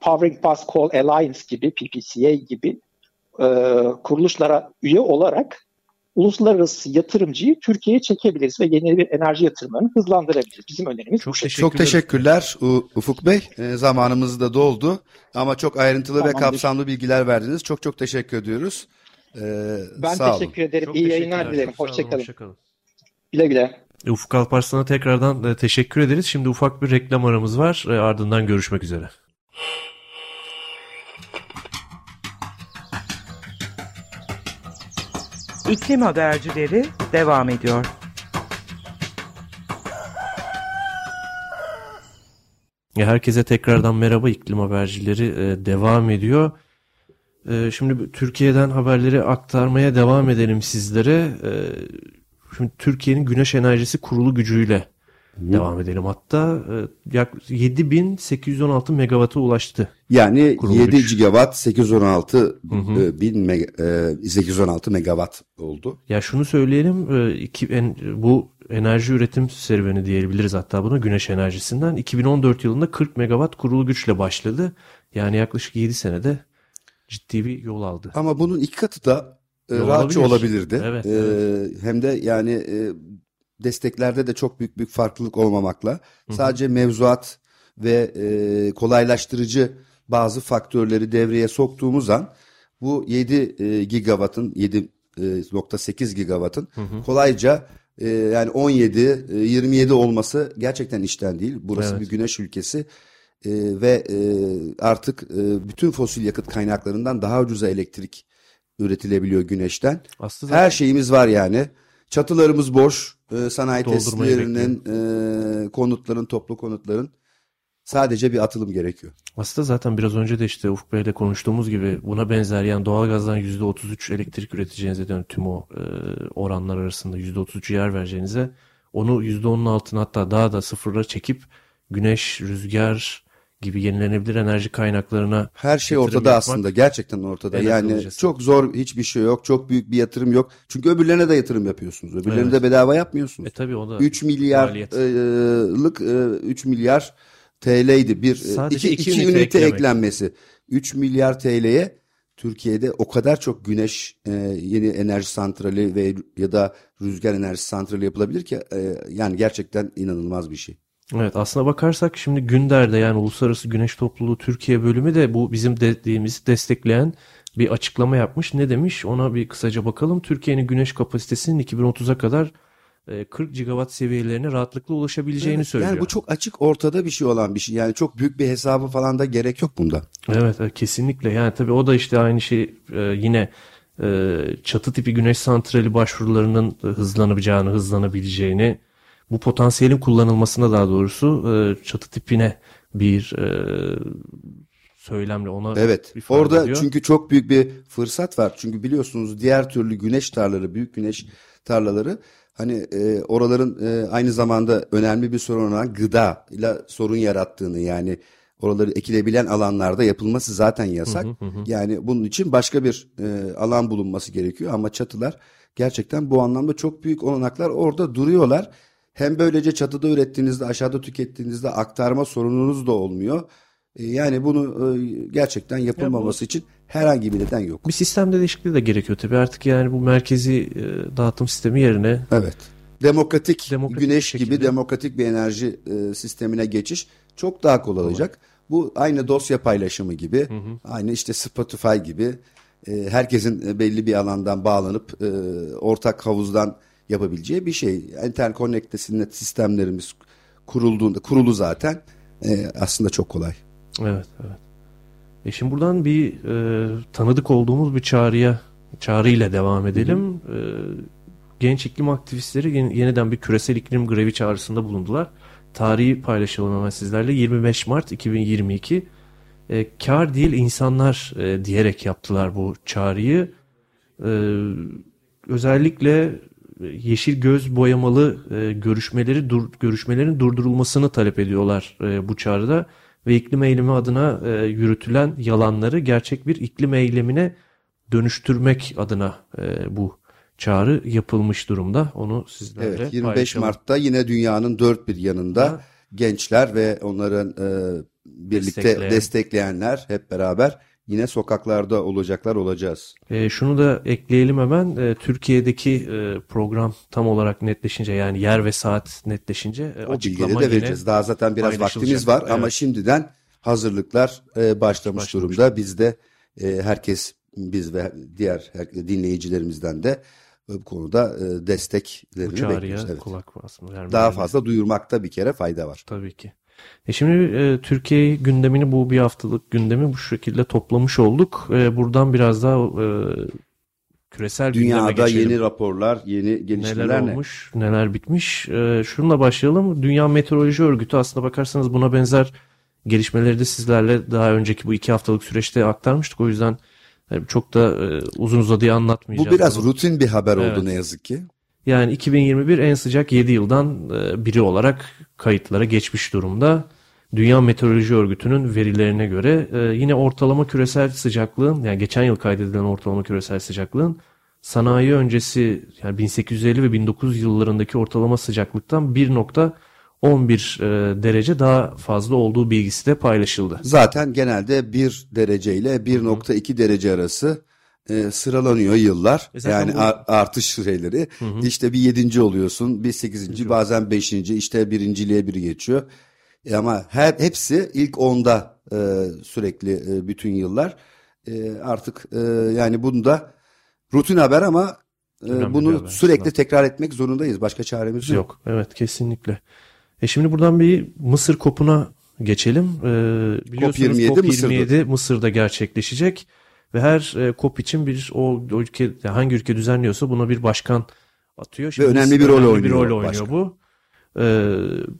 [SPEAKER 4] Powering Past Coal Alliance gibi, PPCA gibi e, kuruluşlara üye olarak uluslararası yatırımcıyı Türkiye'ye çekebiliriz ve yeni bir enerji yatırımlarını hızlandırabiliriz. Bizim önerimiz
[SPEAKER 3] çok
[SPEAKER 4] bu
[SPEAKER 3] şekilde. Çok teşekkürler Ufuk Bey. E, zamanımız da doldu ama çok ayrıntılı Tamamdır. ve kapsamlı bilgiler verdiniz. Çok çok teşekkür ediyoruz.
[SPEAKER 4] Ee, ben teşekkür olun. ederim. Çok İyi yayınlar dilerim. Hoşçakalın. Hoşça güle güle.
[SPEAKER 2] E, Ufuk Alparslan'a tekrardan e, teşekkür ederiz. Şimdi ufak bir reklam aramız var. E, ardından görüşmek üzere.
[SPEAKER 5] İklim habercileri devam ediyor.
[SPEAKER 2] Herkese tekrardan merhaba iklim habercileri devam ediyor. Şimdi Türkiye'den haberleri aktarmaya devam edelim sizlere. Şimdi Türkiye'nin güneş enerjisi kurulu gücüyle Hı. devam edelim. Hatta e, 7816 megawata ulaştı.
[SPEAKER 3] Yani 7 güç. gigawatt 816 hı hı. E, bin mega, e, 816 megawatt oldu.
[SPEAKER 2] Ya şunu söyleyelim iki, en, bu enerji üretim serüveni diyebiliriz hatta bunu güneş enerjisinden 2014 yılında 40 megawatt kurulu güçle başladı. Yani yaklaşık 7 senede ciddi bir yol aldı.
[SPEAKER 3] Ama bunun iki katı da e, rahatça olabilirdi. Evet, ee, evet. Hem de yani e, desteklerde de çok büyük bir farklılık olmamakla Hı-hı. sadece mevzuat ve e, kolaylaştırıcı bazı faktörleri devreye soktuğumuz an bu 7 e, gigawattın 7.8 e, gigawattın Hı-hı. kolayca e, yani 17 e, 27 olması gerçekten işten değil. Burası evet. bir güneş ülkesi e, ve e, artık e, bütün fosil yakıt kaynaklarından daha ucuza elektrik üretilebiliyor güneşten. Aslında Her şeyimiz var yani. Çatılarımız boş. E, sanayi tesislerinin, e, konutların, toplu konutların sadece bir atılım gerekiyor.
[SPEAKER 2] Aslında zaten biraz önce de işte Ufuk Bey'le konuştuğumuz gibi buna benzer yani doğalgazdan %33 elektrik üreteceğinize dön tüm o e, oranlar arasında %33 yer vereceğinize onu %10'un altına hatta daha da sıfırlara çekip güneş, rüzgar, gibi yenilenebilir enerji kaynaklarına
[SPEAKER 3] her şey ortada yapmak, aslında gerçekten ortada. Yani kılacağız. çok zor hiçbir şey yok. Çok büyük bir yatırım yok. Çünkü öbürlerine de yatırım yapıyorsunuz. Öbürlerini evet. de bedava yapmıyorsunuz.
[SPEAKER 2] E tabii o da
[SPEAKER 3] 3 milyarlık 3 e, milyar TL'ydi bir Sadece iki, iki, iki ünite, ünite eklenmesi. 3 milyar TL'ye Türkiye'de o kadar çok güneş e, yeni enerji santrali ve ya da rüzgar enerji santrali yapılabilir ki e, yani gerçekten inanılmaz bir şey.
[SPEAKER 2] Evet aslına bakarsak şimdi Günder'de yani Uluslararası Güneş Topluluğu Türkiye bölümü de bu bizim dediğimizi destekleyen bir açıklama yapmış. Ne demiş ona bir kısaca bakalım. Türkiye'nin güneş kapasitesinin 2030'a kadar 40 e, gigawatt seviyelerine rahatlıkla ulaşabileceğini evet, söylüyor.
[SPEAKER 3] Yani bu çok açık ortada bir şey olan bir şey. Yani çok büyük bir hesabı falan da gerek yok bunda.
[SPEAKER 2] Evet kesinlikle. Yani tabii o da işte aynı şey e, yine e, çatı tipi güneş santrali başvurularının hızlanabileceğini, hızlanabileceğini bu potansiyelin kullanılmasına daha doğrusu e, çatı tipine bir e, söylemle ona
[SPEAKER 3] Evet. Orada ediyor. çünkü çok büyük bir fırsat var. Çünkü biliyorsunuz diğer türlü güneş tarlaları, büyük güneş tarlaları hani e, oraların e, aynı zamanda önemli bir sorun olan gıda ile sorun yarattığını yani oraları ekilebilen alanlarda yapılması zaten yasak. Hı hı hı. Yani bunun için başka bir e, alan bulunması gerekiyor ama çatılar gerçekten bu anlamda çok büyük olanaklar orada duruyorlar. Hem böylece çatıda ürettiğinizde aşağıda tükettiğinizde aktarma sorununuz da olmuyor. E, yani bunu e, gerçekten yapılmaması ya bu, için herhangi bir neden yok.
[SPEAKER 2] Bir sistemde değişikliği de gerekiyor tabii artık yani bu merkezi e, dağıtım sistemi yerine.
[SPEAKER 3] Evet. Demokratik, demokratik güneş gibi demokratik bir enerji sistemine geçiş çok daha kolay olacak. Bu aynı dosya paylaşımı gibi, hı hı. aynı işte Spotify gibi herkesin belli bir alandan bağlanıp ortak havuzdan yapabileceği bir şey. Interconnected sistemlerimiz kurulduğunda kurulu zaten e, aslında çok kolay.
[SPEAKER 2] Evet, evet. E şimdi buradan bir e, tanıdık olduğumuz bir çağrıya çağrıyla devam edelim. Hı hı. E, genç iklim aktivistleri yeniden bir küresel iklim grevi çağrısında bulundular. Tarihi paylaşalım hemen sizlerle. 25 Mart 2022 e, kar değil insanlar e, diyerek yaptılar bu çağrıyı. E, özellikle yeşil göz boyamalı e, görüşmeleri dur, görüşmelerin durdurulmasını talep ediyorlar e, bu çağrıda ve iklim eylemi adına e, yürütülen yalanları gerçek bir iklim eylemine dönüştürmek adına e, bu çağrı yapılmış durumda. Onu sizlerle Evet
[SPEAKER 3] 25 paylaşalım. Mart'ta yine dünyanın dört bir yanında ha. gençler ve onların e, birlikte Destekleyen. destekleyenler hep beraber yine sokaklarda olacaklar olacağız.
[SPEAKER 2] E, şunu da ekleyelim hemen. E, Türkiye'deki e, program tam olarak netleşince yani yer ve saat netleşince e,
[SPEAKER 3] o
[SPEAKER 2] açıklama
[SPEAKER 3] de vereceğiz. Daha zaten biraz vaktimiz var evet. ama şimdiden hazırlıklar e, başlamış, başlamış durumda. Biz de e, herkes biz ve diğer dinleyicilerimizden de bu konuda e, desteklerini bekliyoruz. Evet. kulak Daha fazla duyurmakta bir kere fayda var.
[SPEAKER 2] Tabii ki. E şimdi e, Türkiye gündemini bu bir haftalık gündemi bu şekilde toplamış olduk. E, buradan biraz daha e, küresel
[SPEAKER 3] Dünyada yeni raporlar, yeni gelişmeler
[SPEAKER 2] neler olmuş, ne? neler bitmiş. E, şununla başlayalım. Dünya Meteoroloji Örgütü aslında bakarsanız buna benzer gelişmeleri de sizlerle daha önceki bu iki haftalık süreçte aktarmıştık. O yüzden e, çok da e, uzun uzadıya anlatmayacağım.
[SPEAKER 3] Bu biraz rutin bir haber evet. oldu ne yazık ki.
[SPEAKER 2] Yani 2021 en sıcak 7 yıldan e, biri olarak kayıtlara geçmiş durumda. Dünya Meteoroloji Örgütü'nün verilerine göre e, yine ortalama küresel sıcaklığın yani geçen yıl kaydedilen ortalama küresel sıcaklığın sanayi öncesi yani 1850 ve 1900 yıllarındaki ortalama sıcaklıktan 1.11 e, derece daha fazla olduğu bilgisi de paylaşıldı.
[SPEAKER 3] Zaten genelde 1 derece ile 1.2 derece arası e, sıralanıyor yıllar. E yani bu... artış süreleri. Hı hı. İşte bir yedinci oluyorsun, bir sekizinci, Hı. bazen beşinci, işte birinciliğe biri geçiyor. E ama her hepsi ilk onda e, sürekli e, bütün yıllar. E, artık e, yani bunda rutin haber ama e, bunu haber sürekli tekrar etmek zorundayız. Başka çaremiz yok. Yok,
[SPEAKER 2] evet kesinlikle. E şimdi buradan bir Mısır kopuna geçelim. Ee, biliyorsunuz COP27, COP27 Mısır'da. Mısır'da gerçekleşecek. Ve her e, COP için bir o, o ülke hangi ülke düzenliyorsa buna bir başkan atıyor.
[SPEAKER 3] Şimdi Ve önemli bir rol oynuyor. Bir rol oynuyor bu.
[SPEAKER 2] Ee,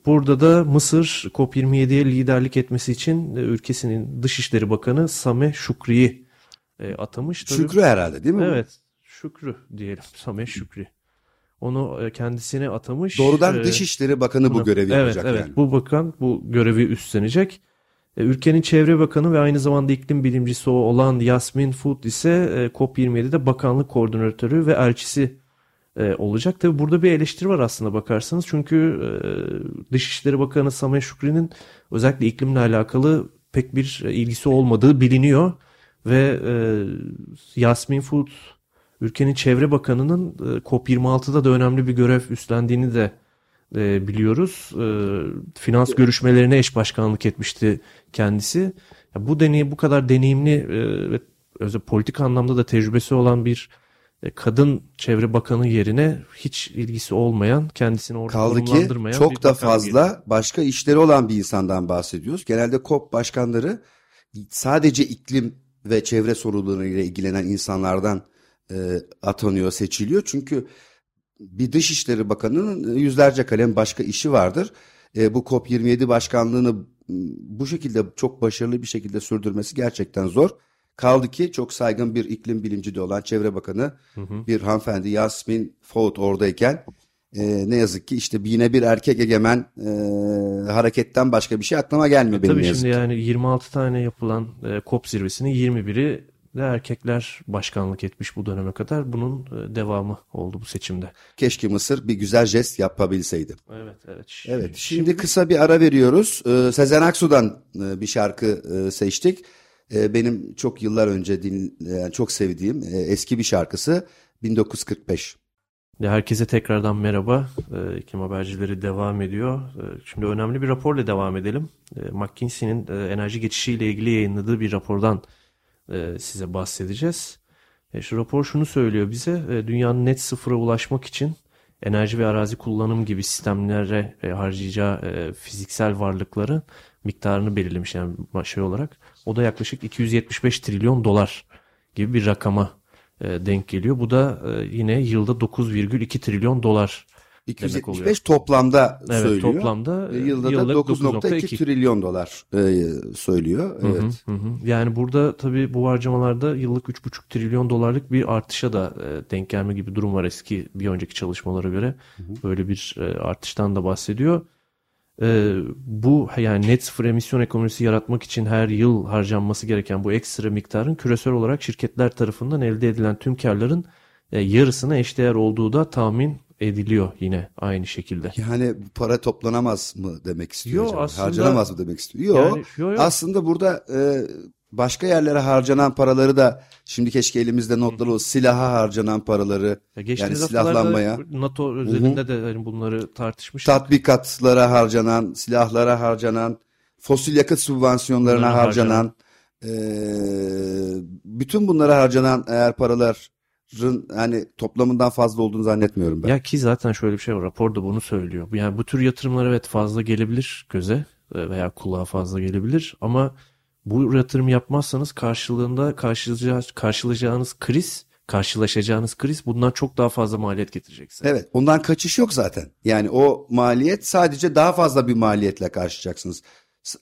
[SPEAKER 2] burada da Mısır COP27'ye liderlik etmesi için e, ülkesinin Dışişleri Bakanı Sameh Şükri'yi e, atamış.
[SPEAKER 3] Tabii, Şükrü herhalde değil mi?
[SPEAKER 2] Evet. Şükrü diyelim. Sameh Şükri. Onu e, kendisine atamış.
[SPEAKER 3] Doğrudan ee, Dışişleri Bakanı bu görevi
[SPEAKER 2] evet,
[SPEAKER 3] yapacak
[SPEAKER 2] evet,
[SPEAKER 3] yani.
[SPEAKER 2] Bu bakan bu görevi üstlenecek. E, ülkenin Çevre Bakanı ve aynı zamanda iklim bilimcisi olan Yasmin Food ise e, COP27'de bakanlık koordinatörü ve elçisi e, olacak. Tabi burada bir eleştiri var aslında bakarsanız. Çünkü Dışişleri Bakanı Sameh Şükri'nin özellikle iklimle alakalı pek bir ilgisi olmadığı biliniyor. Ve Yasmin Food ülkenin Çevre Bakanı'nın COP26'da da önemli bir görev üstlendiğini de e, biliyoruz. E, finans görüşmelerine eş başkanlık etmişti kendisi. Ya bu deney bu kadar deneyimli e, ve özel politik anlamda da tecrübesi olan bir e, kadın çevre bakanı yerine hiç ilgisi olmayan kendisini orada Kaldı ki
[SPEAKER 3] çok da fazla gibi. başka işleri olan bir insandan bahsediyoruz. Genelde COP başkanları sadece iklim ve çevre sorunlarıyla ilgilenen insanlardan e, atanıyor, seçiliyor. Çünkü bir Dışişleri Bakanı'nın yüzlerce kalem başka işi vardır. E, bu COP27 başkanlığını bu şekilde çok başarılı bir şekilde sürdürmesi gerçekten zor. Kaldı ki çok saygın bir iklim bilimci de olan Çevre Bakanı hı hı. bir hanımefendi Yasmin Fout oradayken e, ne yazık ki işte yine bir erkek egemen e, hareketten başka bir şey aklıma gelmiyor e, benim
[SPEAKER 2] Tabii
[SPEAKER 3] şimdi
[SPEAKER 2] ki. yani 26 tane yapılan e, COP zirvesinin 21'i de erkekler başkanlık etmiş bu döneme kadar. Bunun e, devamı oldu bu seçimde.
[SPEAKER 3] Keşke Mısır bir güzel jest yapabilseydi.
[SPEAKER 2] Evet, evet.
[SPEAKER 3] Evet, şimdi, şimdi kısa bir ara veriyoruz. Ee, Sezen Aksu'dan e, bir şarkı e, seçtik. Benim çok yıllar önce din, çok sevdiğim eski bir şarkısı 1945.
[SPEAKER 2] Herkese tekrardan merhaba. İklim habercileri devam ediyor. Şimdi önemli bir raporla devam edelim. McKinsey'nin enerji geçişiyle ilgili yayınladığı bir rapordan e, size bahsedeceğiz. E, şu rapor şunu söylüyor bize. E, dünyanın net sıfıra ulaşmak için enerji ve arazi kullanım gibi sistemlere e, harcayacağı e, fiziksel varlıkların miktarını belirlemiş yani şey olarak. O da yaklaşık 275 trilyon dolar gibi bir rakama e, denk geliyor. Bu da e, yine yılda 9,2 trilyon dolar
[SPEAKER 3] 275 toplamda
[SPEAKER 2] evet,
[SPEAKER 3] söylüyor.
[SPEAKER 2] Toplamda
[SPEAKER 3] e, yılda da 9.2 trilyon dolar e, söylüyor. Evet.
[SPEAKER 2] Hı hı, hı. Yani burada tabii bu harcamalarda yıllık 3.5 trilyon dolarlık bir artışa da e, denk gelme gibi durum var eski bir önceki çalışmalara göre. Hı hı. Böyle bir e, artıştan da bahsediyor. E, bu yani net sıfır emisyon ekonomisi yaratmak için her yıl harcanması gereken bu ekstra miktarın küresel olarak şirketler tarafından elde edilen tüm karların e, yarısına eşdeğer olduğu da tahmin ediliyor yine aynı şekilde.
[SPEAKER 3] Yani para toplanamaz mı demek istiyor yo, Aslında, Harcanamaz mı demek istiyor? Yok. Yani, yo, yo. Aslında burada e, başka yerlere harcanan paraları da şimdi keşke elimizde notları olsun. Silaha harcanan paraları
[SPEAKER 2] Ya
[SPEAKER 3] yani silahlanmaya.
[SPEAKER 2] NATO özelinde de hani bunları tartışmıştık.
[SPEAKER 3] tatbikatlara harcanan, silahlara harcanan, fosil yakıt sübvansiyonlarına
[SPEAKER 2] Bunlara
[SPEAKER 3] harcanan, eee, bütün bunlara harcanan eğer paraların hani toplamından fazla olduğunu zannetmiyorum ben.
[SPEAKER 2] Ya ki zaten şöyle bir şey var. Rapor da bunu söylüyor. Yani bu tür yatırımlar evet fazla gelebilir göze e, veya kulağa fazla gelebilir ama bu yatırım yapmazsanız karşılığında karşılayacağınız, kriz, karşılaşacağınız kriz bundan çok daha fazla maliyet getirecek size.
[SPEAKER 3] Evet, ondan kaçış yok zaten. Yani o maliyet sadece daha fazla bir maliyetle karşılayacaksınız.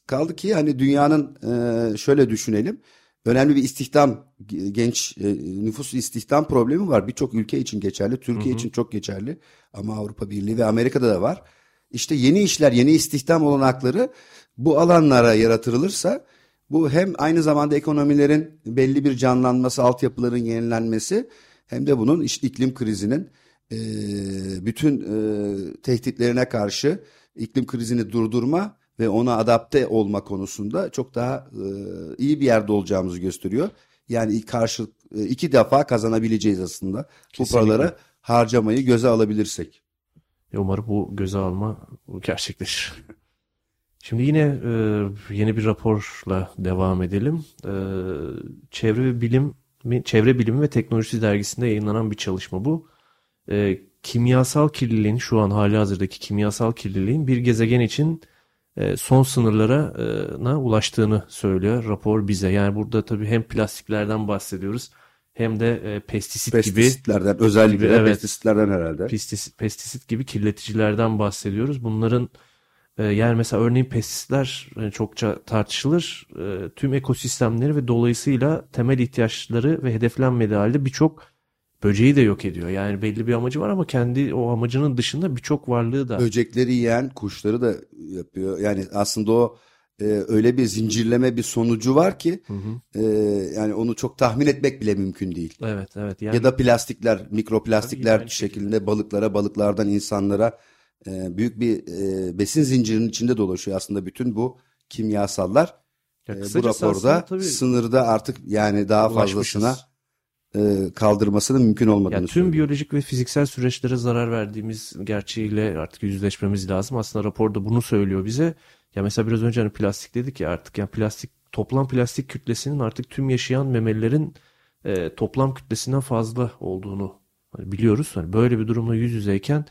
[SPEAKER 3] Kaldı ki hani dünyanın e, şöyle düşünelim. Önemli bir istihdam, genç e, nüfus istihdam problemi var. Birçok ülke için geçerli, Türkiye için çok geçerli. Ama Avrupa Birliği ve Amerika'da da var. İşte yeni işler, yeni istihdam olanakları bu alanlara yaratılırsa bu hem aynı zamanda ekonomilerin belli bir canlanması, altyapıların yenilenmesi hem de bunun işte iklim krizinin e, bütün e, tehditlerine karşı iklim krizini durdurma ve ona adapte olma konusunda çok daha e, iyi bir yerde olacağımızı gösteriyor. Yani karşı e, iki defa kazanabileceğiz aslında bu
[SPEAKER 2] Kesinlikle.
[SPEAKER 3] paraları harcamayı göze alabilirsek.
[SPEAKER 2] Umarım bu göze alma gerçekleşir. Şimdi yine e, yeni bir raporla devam edelim. E, Çevre ve Bilim Çevre Bilimi ve Teknolojisi dergisinde yayınlanan bir çalışma bu. E, kimyasal kirliliğin şu an hali hazırdaki kimyasal kirliliğin bir gezegen için son sınırlarına ulaştığını söylüyor rapor bize. Yani burada tabii hem plastiklerden bahsediyoruz hem de e, pestisit gibi
[SPEAKER 3] Pestisitlerden özellikle
[SPEAKER 2] gibi, evet.
[SPEAKER 3] pestisitlerden herhalde.
[SPEAKER 2] pestisit, pestisit gibi kirleticilerden bahsediyoruz. Bunların e, yani mesela örneğin pestisitler e, çokça tartışılır. E, tüm ekosistemleri ve dolayısıyla temel ihtiyaçları ve hedeflenmediği halde birçok böceği de yok ediyor. Yani belli bir amacı var ama kendi o amacının dışında birçok varlığı da
[SPEAKER 3] Böcekleri yiyen kuşları da yapıyor. Yani aslında o e, öyle bir zincirleme bir sonucu var ki
[SPEAKER 2] Hı hı.
[SPEAKER 3] e, yani onu çok tahmin etmek bile mümkün değil.
[SPEAKER 2] Evet evet yani
[SPEAKER 3] Ya da plastikler, mikroplastikler
[SPEAKER 2] aynı
[SPEAKER 3] şeklinde balıklara, balıklardan insanlara e, büyük bir e, besin zincirinin içinde dolaşıyor aslında bütün bu kimyasallar.
[SPEAKER 2] Ya
[SPEAKER 3] E, bu raporda
[SPEAKER 2] tabii
[SPEAKER 3] sınırda artık yani daha fazlasına kaldırmasının mümkün olmadığını
[SPEAKER 2] Yani tüm
[SPEAKER 3] söylüyor.
[SPEAKER 2] biyolojik ve fiziksel süreçlere zarar verdiğimiz gerçeğiyle artık yüzleşmemiz lazım. Aslında raporda bunu söylüyor bize. Ya mesela biraz önce hani plastik dedik ya artık yani plastik toplam plastik kütlesinin artık tüm yaşayan memelilerin e, toplam kütlesinden fazla olduğunu hani biliyoruz. Hani böyle bir durumla yüz yüzeyken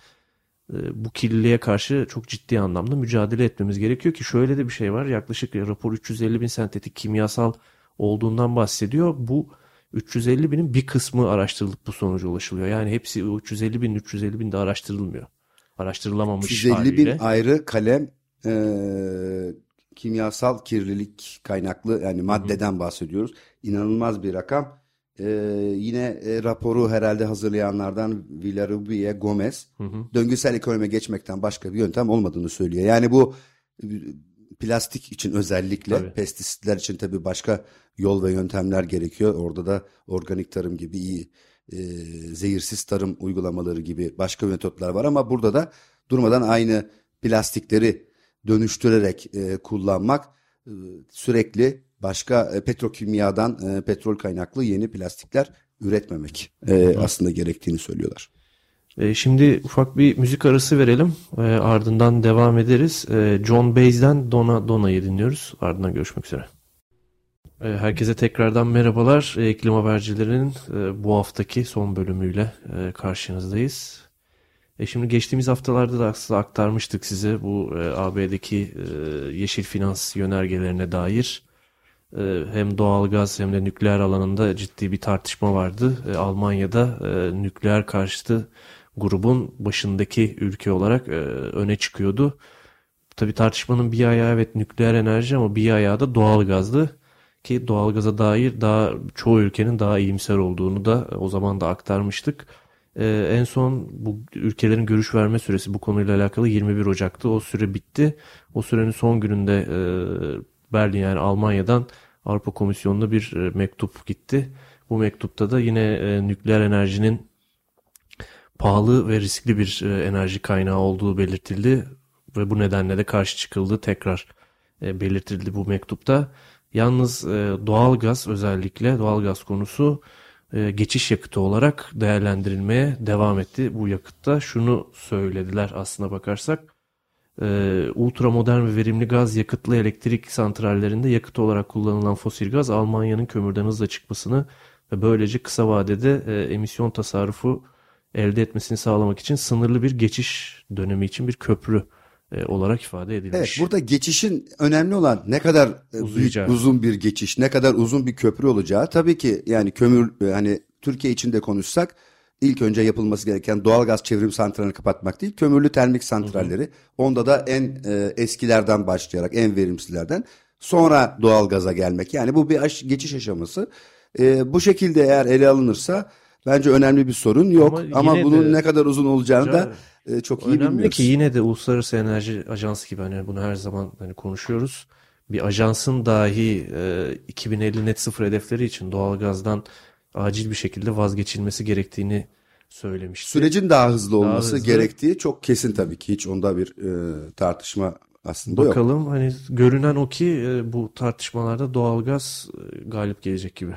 [SPEAKER 2] e, bu kirliliğe karşı çok ciddi anlamda mücadele etmemiz gerekiyor ki şöyle de bir şey var. Yaklaşık ya, rapor 350 bin sentetik kimyasal olduğundan bahsediyor. Bu 350 binin bir kısmı araştırılıp bu sonuca ulaşılıyor. Yani hepsi o 350 bin 350 bin de araştırılmıyor. Araştırılamamış
[SPEAKER 3] 350 bin
[SPEAKER 2] haliyle.
[SPEAKER 3] ayrı kalem e, kimyasal kirlilik kaynaklı yani maddeden bahsediyoruz. İnanılmaz bir rakam. E, yine e, raporu herhalde hazırlayanlardan Villarubia Gomez
[SPEAKER 2] Hı hı.
[SPEAKER 3] döngüsel ekonomiye geçmekten başka bir yöntem olmadığını söylüyor. Yani bu plastik için özellikle
[SPEAKER 2] Tabii.
[SPEAKER 3] pestisitler için tabii başka yol ve yöntemler gerekiyor. Orada da organik tarım gibi iyi e, zehirsiz tarım uygulamaları gibi başka metotlar var ama burada da durmadan aynı plastikleri dönüştürerek e, kullanmak e, sürekli başka e, petrokimyadan e, petrol kaynaklı yeni plastikler üretmemek e, aslında gerektiğini söylüyorlar.
[SPEAKER 2] E, şimdi ufak bir müzik arası verelim. E, ardından devam ederiz. E, John Baez'den Dona Dona'yı dinliyoruz. Ardından görüşmek üzere. Herkese tekrardan merhabalar. İklim Habercilerinin e, bu haftaki son bölümüyle e, karşınızdayız. E, şimdi geçtiğimiz haftalarda da aslında aktarmıştık size bu AB'deki yeşil finans yönergelerine dair. Hem doğalgaz hem de nükleer alanında ciddi bir tartışma vardı. Almanya'da nükleer karşıtı grubun başındaki ülke olarak e, öne çıkıyordu. Tabii tartışmanın bir ayağı evet nükleer enerji ama bir ayağı da doğalgazdı. Ki doğalgaza dair daha çoğu ülkenin daha iyimser olduğunu da o zaman da aktarmıştık. E, en son bu ülkelerin görüş verme süresi bu konuyla alakalı 21 Ocak'tı. O süre bitti. O sürenin son gününde e, Berlin yani Almanya'dan Avrupa Komisyonu'na bir e, mektup gitti. Bu mektupta da yine e, nükleer enerjinin pahalı ve riskli bir e, enerji kaynağı olduğu belirtildi ve bu nedenle de karşı çıkıldı tekrar e, belirtildi bu mektupta. Yalnız e, doğalgaz özellikle doğalgaz konusu e, geçiş yakıtı olarak değerlendirilmeye devam etti. Bu yakıtta şunu söylediler aslına bakarsak. E, ultra modern ve verimli gaz yakıtlı elektrik santrallerinde yakıt olarak kullanılan fosil gaz Almanya'nın kömürden hızla çıkmasını ve böylece kısa vadede emisyon tasarrufu elde etmesini sağlamak için sınırlı bir geçiş dönemi için bir köprü e, olarak ifade edilmiş.
[SPEAKER 3] Evet burada geçişin önemli olan ne kadar e, büyük, uzun bir geçiş, ne kadar uzun bir köprü olacağı. Tabii ki yani kömür e, hani Türkiye içinde konuşsak ilk önce yapılması gereken doğalgaz çevrim santralini kapatmak değil, kömürlü termik santralleri. Hı hı. Onda da en e, eskilerden başlayarak en verimsizlerden sonra doğalgaza gelmek. Yani bu bir aş, geçiş aşaması. E, bu şekilde eğer ele alınırsa bence önemli bir sorun yok. Ama, Ama bunun de, ne kadar uzun olacağını da e, çok iyi
[SPEAKER 2] önemli
[SPEAKER 3] bilmiyoruz.
[SPEAKER 2] ki yine de Uluslararası Enerji Ajansı gibi hani bunu her zaman hani konuşuyoruz. Bir ajansın dahi e, 2050 net sıfır hedefleri için doğalgazdan acil bir şekilde vazgeçilmesi gerektiğini söylemişti.
[SPEAKER 3] Sürecin daha hızlı olması daha hızlı. gerektiği çok kesin tabii ki hiç onda bir e, tartışma aslında
[SPEAKER 2] Bakalım
[SPEAKER 3] yok.
[SPEAKER 2] hani görünen o ki e, bu tartışmalarda doğalgaz e, galip gelecek gibi.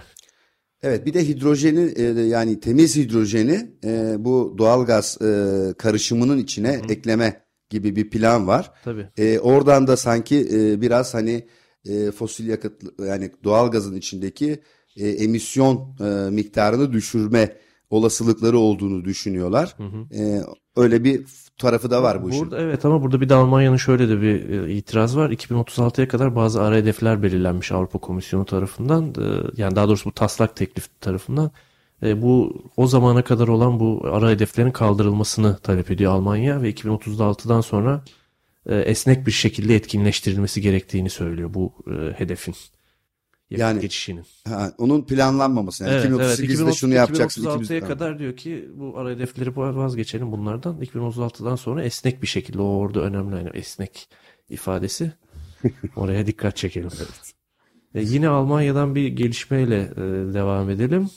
[SPEAKER 3] Evet bir de hidrojeni e, yani temiz hidrojeni e, bu doğalgaz e, karışımının içine Hı. ekleme gibi bir plan var.
[SPEAKER 2] Tabii.
[SPEAKER 3] E, oradan da sanki e, biraz hani e, fosil yakıt yani doğalgazın içindeki e, emisyon e, miktarını düşürme olasılıkları olduğunu düşünüyorlar. Hı hı. E, öyle bir tarafı da var bu
[SPEAKER 2] burada,
[SPEAKER 3] işin.
[SPEAKER 2] Evet ama burada bir de Almanya'nın şöyle de bir e, itiraz var. 2036'ya kadar bazı ara hedefler belirlenmiş Avrupa Komisyonu tarafından. E, yani daha doğrusu bu taslak teklif tarafından. E, bu o zamana kadar olan bu ara hedeflerin kaldırılmasını talep ediyor Almanya ve 2036'dan sonra esnek bir şekilde etkinleştirilmesi gerektiğini söylüyor bu e, yani geçişinin.
[SPEAKER 3] Ha, onun planlanmaması. Yani evet, 2038'de evet. 2030, şunu yapacaksın.
[SPEAKER 2] 2036'ya kadar diyor ki bu ara hedefleri vazgeçelim bunlardan. 2036'dan sonra esnek bir şekilde o orada önemli yani esnek ifadesi. Oraya dikkat çekelim. evet. E, yine Almanya'dan bir gelişmeyle e, devam edelim.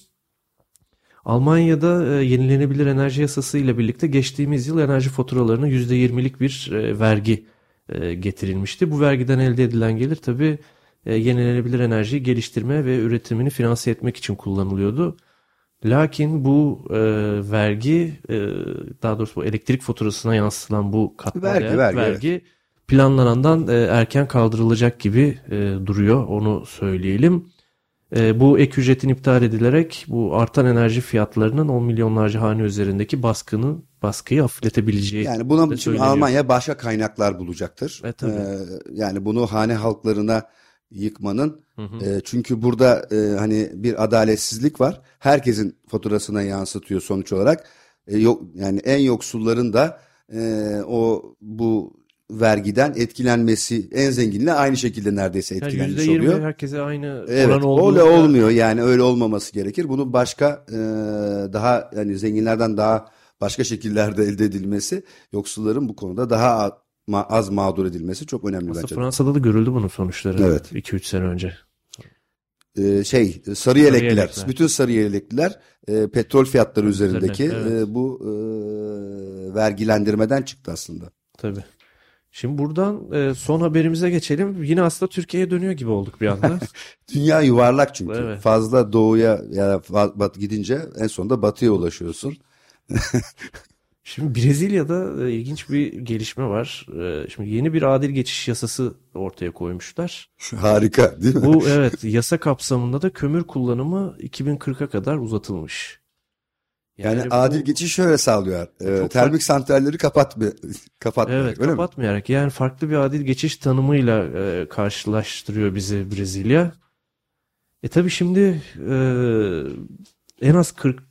[SPEAKER 2] Almanya'da e, yenilenebilir enerji yasası ile birlikte geçtiğimiz yıl enerji faturalarına %20'lik bir e, vergi e, getirilmişti. Bu vergiden elde edilen gelir tabii e, yenilenebilir enerjiyi geliştirme ve üretimini finanse etmek için kullanılıyordu. Lakin bu e, vergi e, daha doğrusu bu elektrik faturasına yansıtılan bu katma vergi, değer, vergi, vergi evet. planlanandan e, erken kaldırılacak gibi e, duruyor onu söyleyelim. E, bu ek ücretin iptal edilerek bu artan enerji fiyatlarının 10 milyonlarca hane üzerindeki baskını baskıyı hafifletebileceği.
[SPEAKER 3] Yani buna için Almanya başka kaynaklar bulacaktır. E, tabii. Ee, yani bunu hane halklarına yıkmanın. Hı hı. E, çünkü burada e, hani bir adaletsizlik var. Herkesin faturasına yansıtıyor sonuç olarak. E, yok yani en yoksulların da e, o bu vergiden etkilenmesi en zenginle aynı şekilde neredeyse etkilenmiş yani oluyor.
[SPEAKER 2] herkese aynı
[SPEAKER 3] evet, oran olduğu. Öyle olmuyor yani öyle olmaması gerekir. Bunu başka e, daha yani zenginlerden daha başka şekillerde elde edilmesi yoksulların bu konuda daha ma az mağdur edilmesi çok önemli
[SPEAKER 2] Aslında
[SPEAKER 3] bence.
[SPEAKER 2] Fransa'da da görüldü bunun sonuçları. Evet. 2-3 sene önce.
[SPEAKER 3] Ee, şey sarı yelekliler, sarı yelekliler. bütün sarı yelekliler e, petrol fiyatları üzerindeki evet. e, bu e, vergilendirmeden çıktı aslında.
[SPEAKER 2] Tabii. Şimdi buradan e, son haberimize geçelim. Yine aslında Türkiye'ye dönüyor gibi olduk bir anda.
[SPEAKER 3] Dünya yuvarlak çünkü. Evet. Fazla doğuya ya bat gidince en sonunda batıya ulaşıyorsun.
[SPEAKER 2] Şimdi Brezilya'da e, ilginç bir gelişme var. E, şimdi yeni bir adil geçiş yasası ortaya koymuşlar.
[SPEAKER 3] Harika değil mi?
[SPEAKER 2] Bu evet yasa kapsamında da kömür kullanımı 2040'a kadar uzatılmış.
[SPEAKER 3] Yani, yani adil bu, geçiş şöyle sağlıyor. E, termik santralleri kapatma, kapatmayarak
[SPEAKER 2] Evet öyle kapatmayarak. Mi? Yani farklı bir adil geçiş tanımıyla e, karşılaştırıyor bizi Brezilya. E tabi şimdi e, en az 40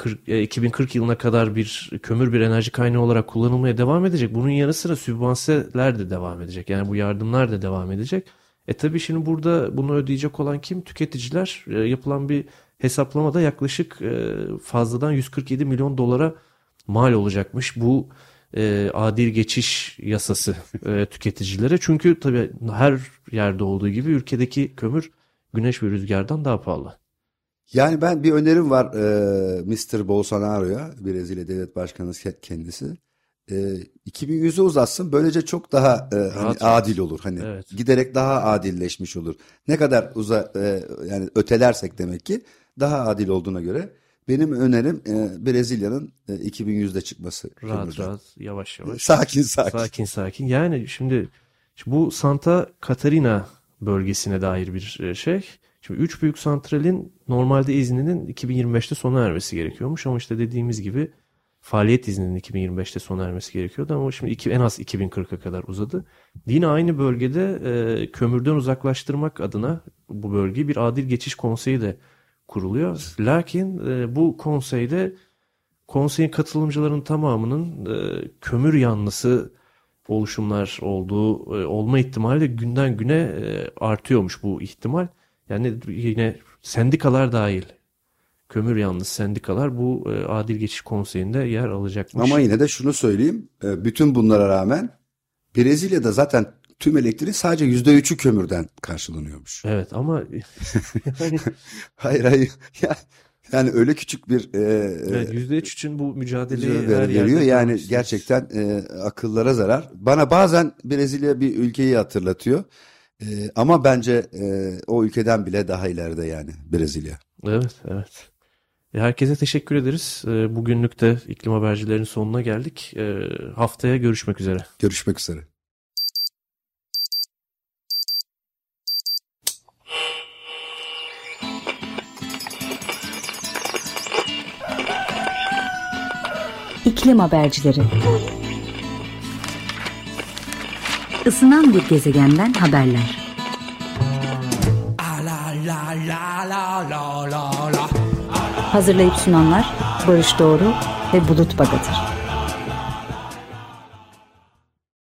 [SPEAKER 2] 40, 2040 yılına kadar bir kömür bir enerji kaynağı olarak kullanılmaya devam edecek. Bunun yanı sıra sübvanseler de devam edecek. Yani bu yardımlar da devam edecek. E tabi şimdi burada bunu ödeyecek olan kim? Tüketiciler. E, yapılan bir hesaplamada yaklaşık e, fazladan 147 milyon dolara mal olacakmış bu e, adil geçiş yasası e, tüketicilere. Çünkü tabi her yerde olduğu gibi ülkedeki kömür güneş ve rüzgardan daha pahalı.
[SPEAKER 3] Yani ben bir önerim var e, Mr. Bolsonaro'ya, Brezilya Devlet Başkanı kendisi. e, 2100'e uzatsın böylece çok daha e, hani adil olur. Hani evet. giderek daha adilleşmiş olur. Ne kadar uza e, yani ötelersek demek ki daha adil olduğuna göre benim önerim e, Brezilya'nın e, 2100'de çıkması.
[SPEAKER 2] Rahat kömürden. rahat yavaş yavaş.
[SPEAKER 3] Sakin sakin.
[SPEAKER 2] Sakin sakin. Yani şimdi bu Santa Catarina bölgesine dair bir e, şey. Şimdi 3 büyük santralin normalde izninin 2025'te sona ermesi gerekiyormuş ama işte dediğimiz gibi faaliyet izninin 2025'te sona ermesi gerekiyordu ama şimdi iki, en az 2040'a kadar uzadı. Yine aynı bölgede e, kömürden uzaklaştırmak adına bu bölgeyi bir adil geçiş konseyi de kuruluyor. Lakin e, bu konseyde konseyin katılımcıların tamamının e, kömür yanlısı oluşumlar olduğu e, olma ihtimali de günden güne e, artıyormuş bu ihtimal. Yani yine sendikalar dahil kömür yalnız sendikalar bu e, adil geçiş konseyinde yer alacakmış.
[SPEAKER 3] Ama yine de şunu söyleyeyim. E, bütün bunlara rağmen Brezilya'da zaten tüm elektriğin sadece yüzde üçü kömürden karşılanıyormuş.
[SPEAKER 2] Evet ama
[SPEAKER 3] hayır hayır ya yani öyle küçük bir
[SPEAKER 2] e, yüzde üç için bu mücadeleyi
[SPEAKER 3] her veriyor. Yani gerçekten e, akıllara zarar. Bana bazen Brezilya bir ülkeyi hatırlatıyor. E, ama bence e, o ülkeden bile daha ileride yani Brezilya.
[SPEAKER 2] Evet, evet. E, herkese teşekkür ederiz. E, bugünlük de iklim habercilerinin sonuna geldik. E, haftaya görüşmek üzere.
[SPEAKER 3] Görüşmek üzere.
[SPEAKER 1] İklim habercileri. Isınan bir gezegenden haberler. Hazırlayıp sunanlar Barış Doğru ve Bulut Bagatır.